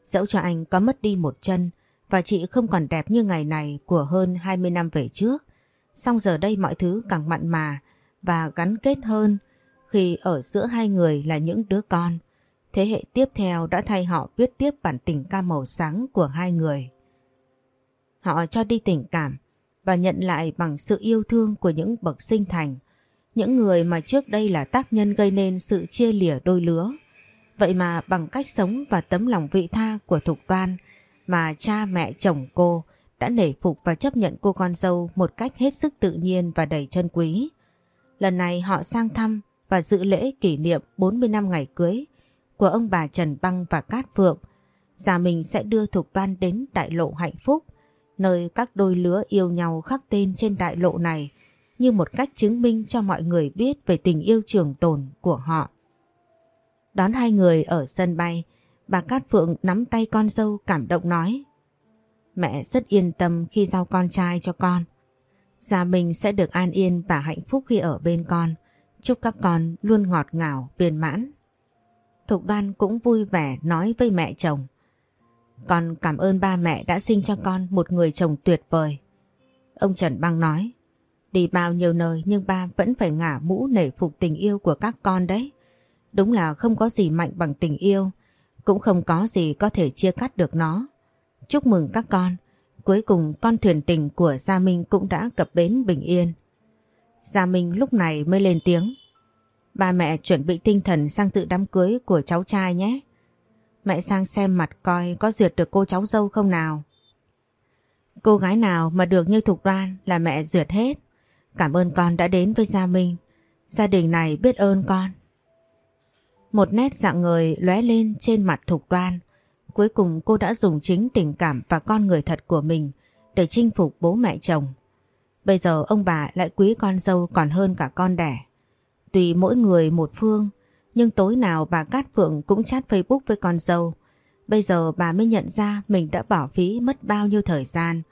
Speaker 1: Dẫu cho anh có mất đi một chân và chị không còn đẹp như ngày này của hơn 20 năm về trước, song giờ đây mọi thứ càng mặn mà và gắn kết hơn khi ở giữa hai người là những đứa con. Thế hệ tiếp theo đã thay họ viết tiếp bản tình ca màu sáng của hai người. Họ cho đi tình cảm và nhận lại bằng sự yêu thương của những bậc sinh thành, những người mà trước đây là tác nhân gây nên sự chia lìa đôi lứa. Vậy mà bằng cách sống và tấm lòng vị tha của Thục Đoan mà cha mẹ chồng cô đã nể phục và chấp nhận cô con dâu một cách hết sức tự nhiên và đầy chân quý. Lần này họ sang thăm và dự lễ kỷ niệm 40 năm ngày cưới của ông bà Trần Băng và Cát Phượng. Gia mình sẽ đưa Thục ban đến đại lộ hạnh phúc, nơi các đôi lứa yêu nhau khắc tên trên đại lộ này như một cách chứng minh cho mọi người biết về tình yêu trường tồn của họ. Đón hai người ở sân bay, bà Cát Phượng nắm tay con dâu cảm động nói Mẹ rất yên tâm khi giao con trai cho con. Gia mình sẽ được an yên và hạnh phúc khi ở bên con. Chúc các con luôn ngọt ngào, viên mãn. Thục đoan cũng vui vẻ nói với mẹ chồng. Con cảm ơn ba mẹ đã sinh cho con một người chồng tuyệt vời. Ông Trần Băng nói, đi bao nhiêu nơi nhưng ba vẫn phải ngả mũ nể phục tình yêu của các con đấy. Đúng là không có gì mạnh bằng tình yêu, cũng không có gì có thể chia cắt được nó. Chúc mừng các con, cuối cùng con thuyền tình của Gia Minh cũng đã cập bến bình yên. Gia Minh lúc này mới lên tiếng. Ba mẹ chuẩn bị tinh thần sang dự đám cưới của cháu trai nhé. Mẹ sang xem mặt coi có duyệt được cô cháu dâu không nào. Cô gái nào mà được như Thục Đoan là mẹ duyệt hết. Cảm ơn con đã đến với Gia Minh. Gia đình này biết ơn con. Một nét dạng người lóe lên trên mặt Thục Đoan. Cuối cùng cô đã dùng chính tình cảm và con người thật của mình để chinh phục bố mẹ chồng. Bây giờ ông bà lại quý con dâu còn hơn cả con đẻ. Tùy mỗi người một phương, nhưng tối nào bà Cát Phượng cũng chat Facebook với con dâu. Bây giờ bà mới nhận ra mình đã bỏ phí mất bao nhiêu thời gian.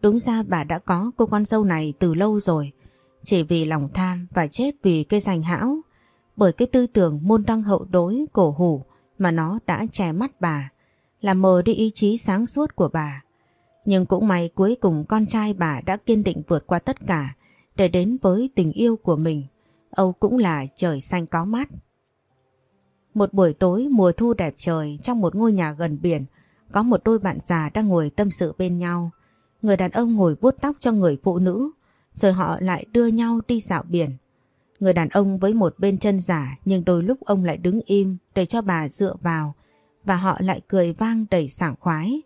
Speaker 1: Đúng ra bà đã có cô con dâu này từ lâu rồi. Chỉ vì lòng tham và chết vì cái danh hão. Bởi cái tư tưởng môn đăng hậu đối cổ hủ mà nó đã che mắt bà. Làm mờ đi ý chí sáng suốt của bà. Nhưng cũng may cuối cùng con trai bà đã kiên định vượt qua tất cả để đến với tình yêu của mình. Âu cũng là trời xanh có mắt. Một buổi tối mùa thu đẹp trời trong một ngôi nhà gần biển, có một đôi bạn già đang ngồi tâm sự bên nhau. Người đàn ông ngồi vuốt tóc cho người phụ nữ, rồi họ lại đưa nhau đi dạo biển. Người đàn ông với một bên chân giả nhưng đôi lúc ông lại đứng im để cho bà dựa vào và họ lại cười vang đầy sảng khoái.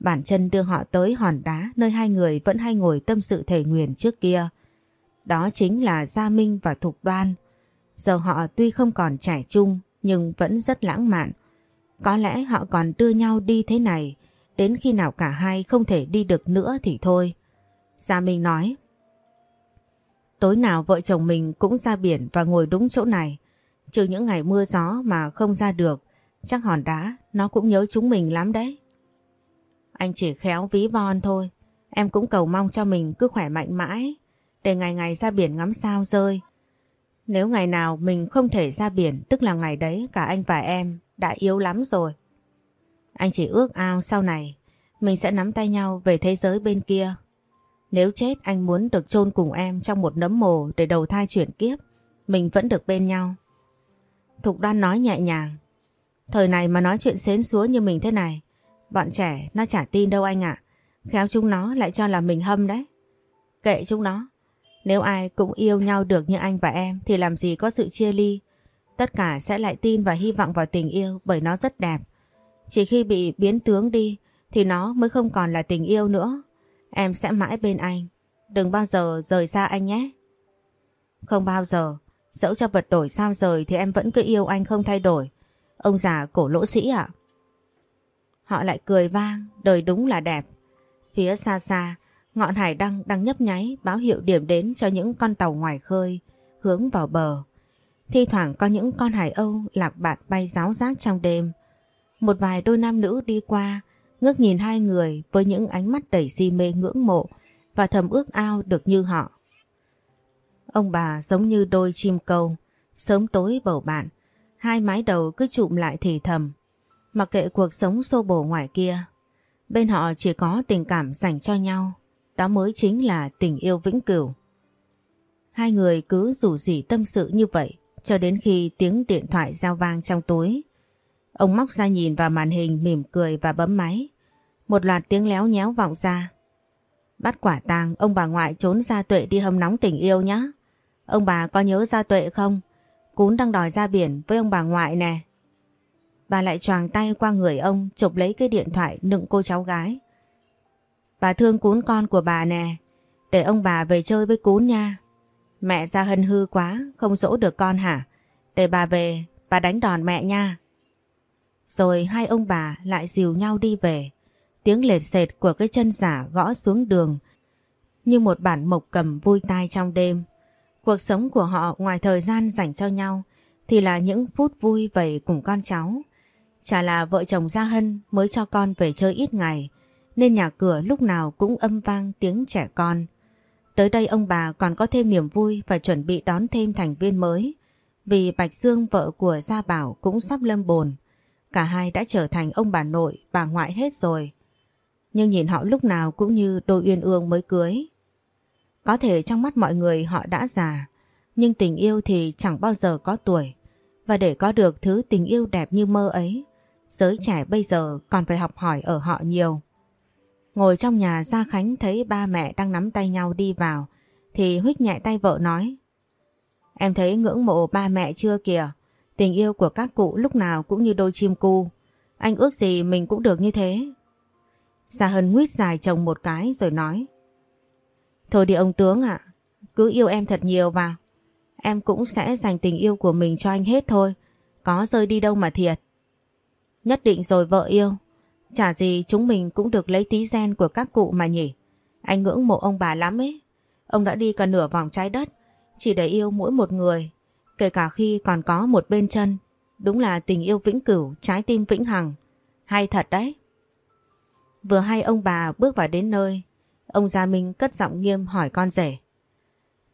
Speaker 1: Bản chân đưa họ tới hòn đá nơi hai người vẫn hay ngồi tâm sự thể nguyền trước kia. Đó chính là Gia Minh và Thục Đoan. Giờ họ tuy không còn trẻ chung nhưng vẫn rất lãng mạn. Có lẽ họ còn đưa nhau đi thế này, đến khi nào cả hai không thể đi được nữa thì thôi. Gia Minh nói, Tối nào vợ chồng mình cũng ra biển và ngồi đúng chỗ này, trừ những ngày mưa gió mà không ra được, chắc hòn đá nó cũng nhớ chúng mình lắm đấy. Anh chỉ khéo ví von thôi, em cũng cầu mong cho mình cứ khỏe mạnh mãi, để ngày ngày ra biển ngắm sao rơi. Nếu ngày nào mình không thể ra biển tức là ngày đấy cả anh và em đã yếu lắm rồi. Anh chỉ ước ao sau này mình sẽ nắm tay nhau về thế giới bên kia. Nếu chết, anh muốn được chôn cùng em trong một nấm mồ để đầu thai chuyển kiếp. Mình vẫn được bên nhau. Thục đoan nói nhẹ nhàng. Thời này mà nói chuyện xến xúa như mình thế này. Bọn trẻ nó chả tin đâu anh ạ. Khéo chúng nó lại cho là mình hâm đấy. Kệ chúng nó. Nếu ai cũng yêu nhau được như anh và em thì làm gì có sự chia ly. Tất cả sẽ lại tin và hy vọng vào tình yêu bởi nó rất đẹp. Chỉ khi bị biến tướng đi thì nó mới không còn là tình yêu nữa. Em sẽ mãi bên anh. Đừng bao giờ rời xa anh nhé. Không bao giờ. Dẫu cho vật đổi sao rời thì em vẫn cứ yêu anh không thay đổi. Ông già cổ lỗ sĩ ạ. Họ lại cười vang, đời đúng là đẹp. Phía xa xa, Ngọn hải đăng đang nhấp nháy báo hiệu điểm đến cho những con tàu ngoài khơi hướng vào bờ. Thi thoảng có những con hải âu lạc bạt bay ráo rác trong đêm. Một vài đôi nam nữ đi qua ngước nhìn hai người với những ánh mắt đầy si mê ngưỡng mộ và thầm ước ao được như họ. Ông bà giống như đôi chim câu, sớm tối bầu bạn, hai mái đầu cứ chụm lại thì thầm. Mặc kệ cuộc sống xô bồ ngoài kia, bên họ chỉ có tình cảm dành cho nhau đó mới chính là tình yêu vĩnh cửu. Hai người cứ rủ rỉ tâm sự như vậy cho đến khi tiếng điện thoại giao vang trong túi. Ông móc ra nhìn vào màn hình mỉm cười và bấm máy. Một loạt tiếng léo nhéo vọng ra. Bắt quả tang ông bà ngoại trốn ra tuệ đi hâm nóng tình yêu nhá Ông bà có nhớ ra tuệ không? Cún đang đòi ra biển với ông bà ngoại nè. Bà lại choàng tay qua người ông chụp lấy cái điện thoại nựng cô cháu gái. Bà thương cún con của bà nè, để ông bà về chơi với cún nha. Mẹ ra hân hư quá, không dỗ được con hả? Để bà về, bà đánh đòn mẹ nha. Rồi hai ông bà lại dìu nhau đi về. Tiếng lệt sệt của cái chân giả gõ xuống đường như một bản mộc cầm vui tai trong đêm. Cuộc sống của họ ngoài thời gian dành cho nhau thì là những phút vui vầy cùng con cháu. Chả là vợ chồng Gia Hân mới cho con về chơi ít ngày nên nhà cửa lúc nào cũng âm vang tiếng trẻ con. Tới đây ông bà còn có thêm niềm vui và chuẩn bị đón thêm thành viên mới vì Bạch Dương vợ của Gia Bảo cũng sắp lâm bồn. Cả hai đã trở thành ông bà nội, bà ngoại hết rồi. Nhưng nhìn họ lúc nào cũng như đôi uyên ương mới cưới. Có thể trong mắt mọi người họ đã già, nhưng tình yêu thì chẳng bao giờ có tuổi. Và để có được thứ tình yêu đẹp như mơ ấy, giới trẻ bây giờ còn phải học hỏi ở họ nhiều. Ngồi trong nhà Gia Khánh thấy ba mẹ đang nắm tay nhau đi vào, thì huých nhẹ tay vợ nói. Em thấy ngưỡng mộ ba mẹ chưa kìa, tình yêu của các cụ lúc nào cũng như đôi chim cu. Anh ước gì mình cũng được như thế. Gia Hân nguyết dài chồng một cái rồi nói. Thôi đi ông tướng ạ, cứ yêu em thật nhiều và Em cũng sẽ dành tình yêu của mình cho anh hết thôi, có rơi đi đâu mà thiệt. Nhất định rồi vợ yêu, chả gì chúng mình cũng được lấy tí gen của các cụ mà nhỉ. Anh ngưỡng mộ ông bà lắm ấy. Ông đã đi cả nửa vòng trái đất, chỉ để yêu mỗi một người, kể cả khi còn có một bên chân. Đúng là tình yêu vĩnh cửu, trái tim vĩnh hằng. Hay thật đấy. Vừa hay ông bà bước vào đến nơi, ông Gia Minh cất giọng nghiêm hỏi con rể.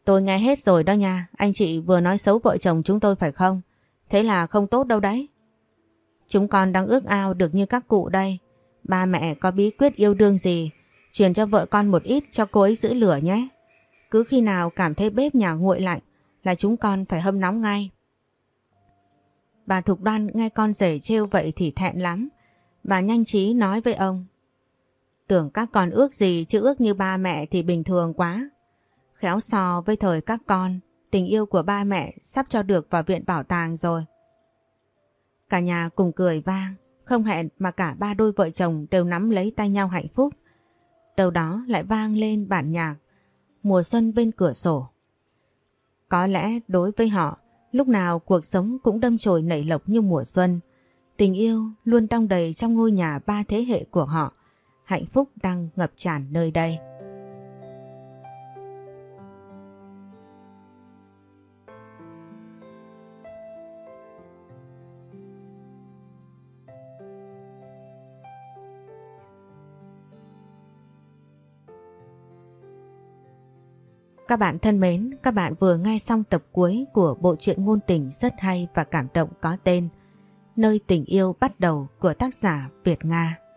Speaker 1: Tôi nghe hết rồi đó nha, anh chị vừa nói xấu vợ chồng chúng tôi phải không? Thế là không tốt đâu đấy. Chúng con đang ước ao được như các cụ đây. Ba mẹ có bí quyết yêu đương gì, truyền cho vợ con một ít cho cô ấy giữ lửa nhé. Cứ khi nào cảm thấy bếp nhà nguội lạnh là chúng con phải hâm nóng ngay. Bà Thục Đoan nghe con rể trêu vậy thì thẹn lắm. Bà nhanh trí nói với ông. Tưởng các con ước gì chứ ước như ba mẹ thì bình thường quá. Khéo so với thời các con, tình yêu của ba mẹ sắp cho được vào viện bảo tàng rồi. Cả nhà cùng cười vang, không hẹn mà cả ba đôi vợ chồng đều nắm lấy tay nhau hạnh phúc. Đầu đó lại vang lên bản nhạc Mùa xuân bên cửa sổ. Có lẽ đối với họ, lúc nào cuộc sống cũng đâm chồi nảy lộc như mùa xuân. Tình yêu luôn đong đầy trong ngôi nhà ba thế hệ của họ. Hạnh phúc đang ngập tràn nơi đây. Các bạn thân mến, các bạn vừa nghe xong tập cuối của bộ truyện ngôn tình rất hay và cảm động có tên Nơi tình yêu bắt đầu của tác giả Việt Nga.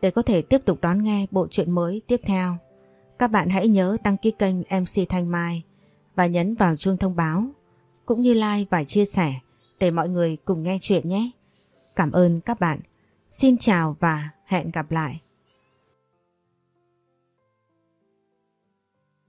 Speaker 1: Để có thể tiếp tục đón nghe bộ truyện mới tiếp theo, các bạn hãy nhớ đăng ký kênh MC Thanh Mai và nhấn vào chuông thông báo, cũng như like và chia sẻ để mọi người cùng nghe chuyện nhé. Cảm ơn các bạn. Xin chào và hẹn gặp lại.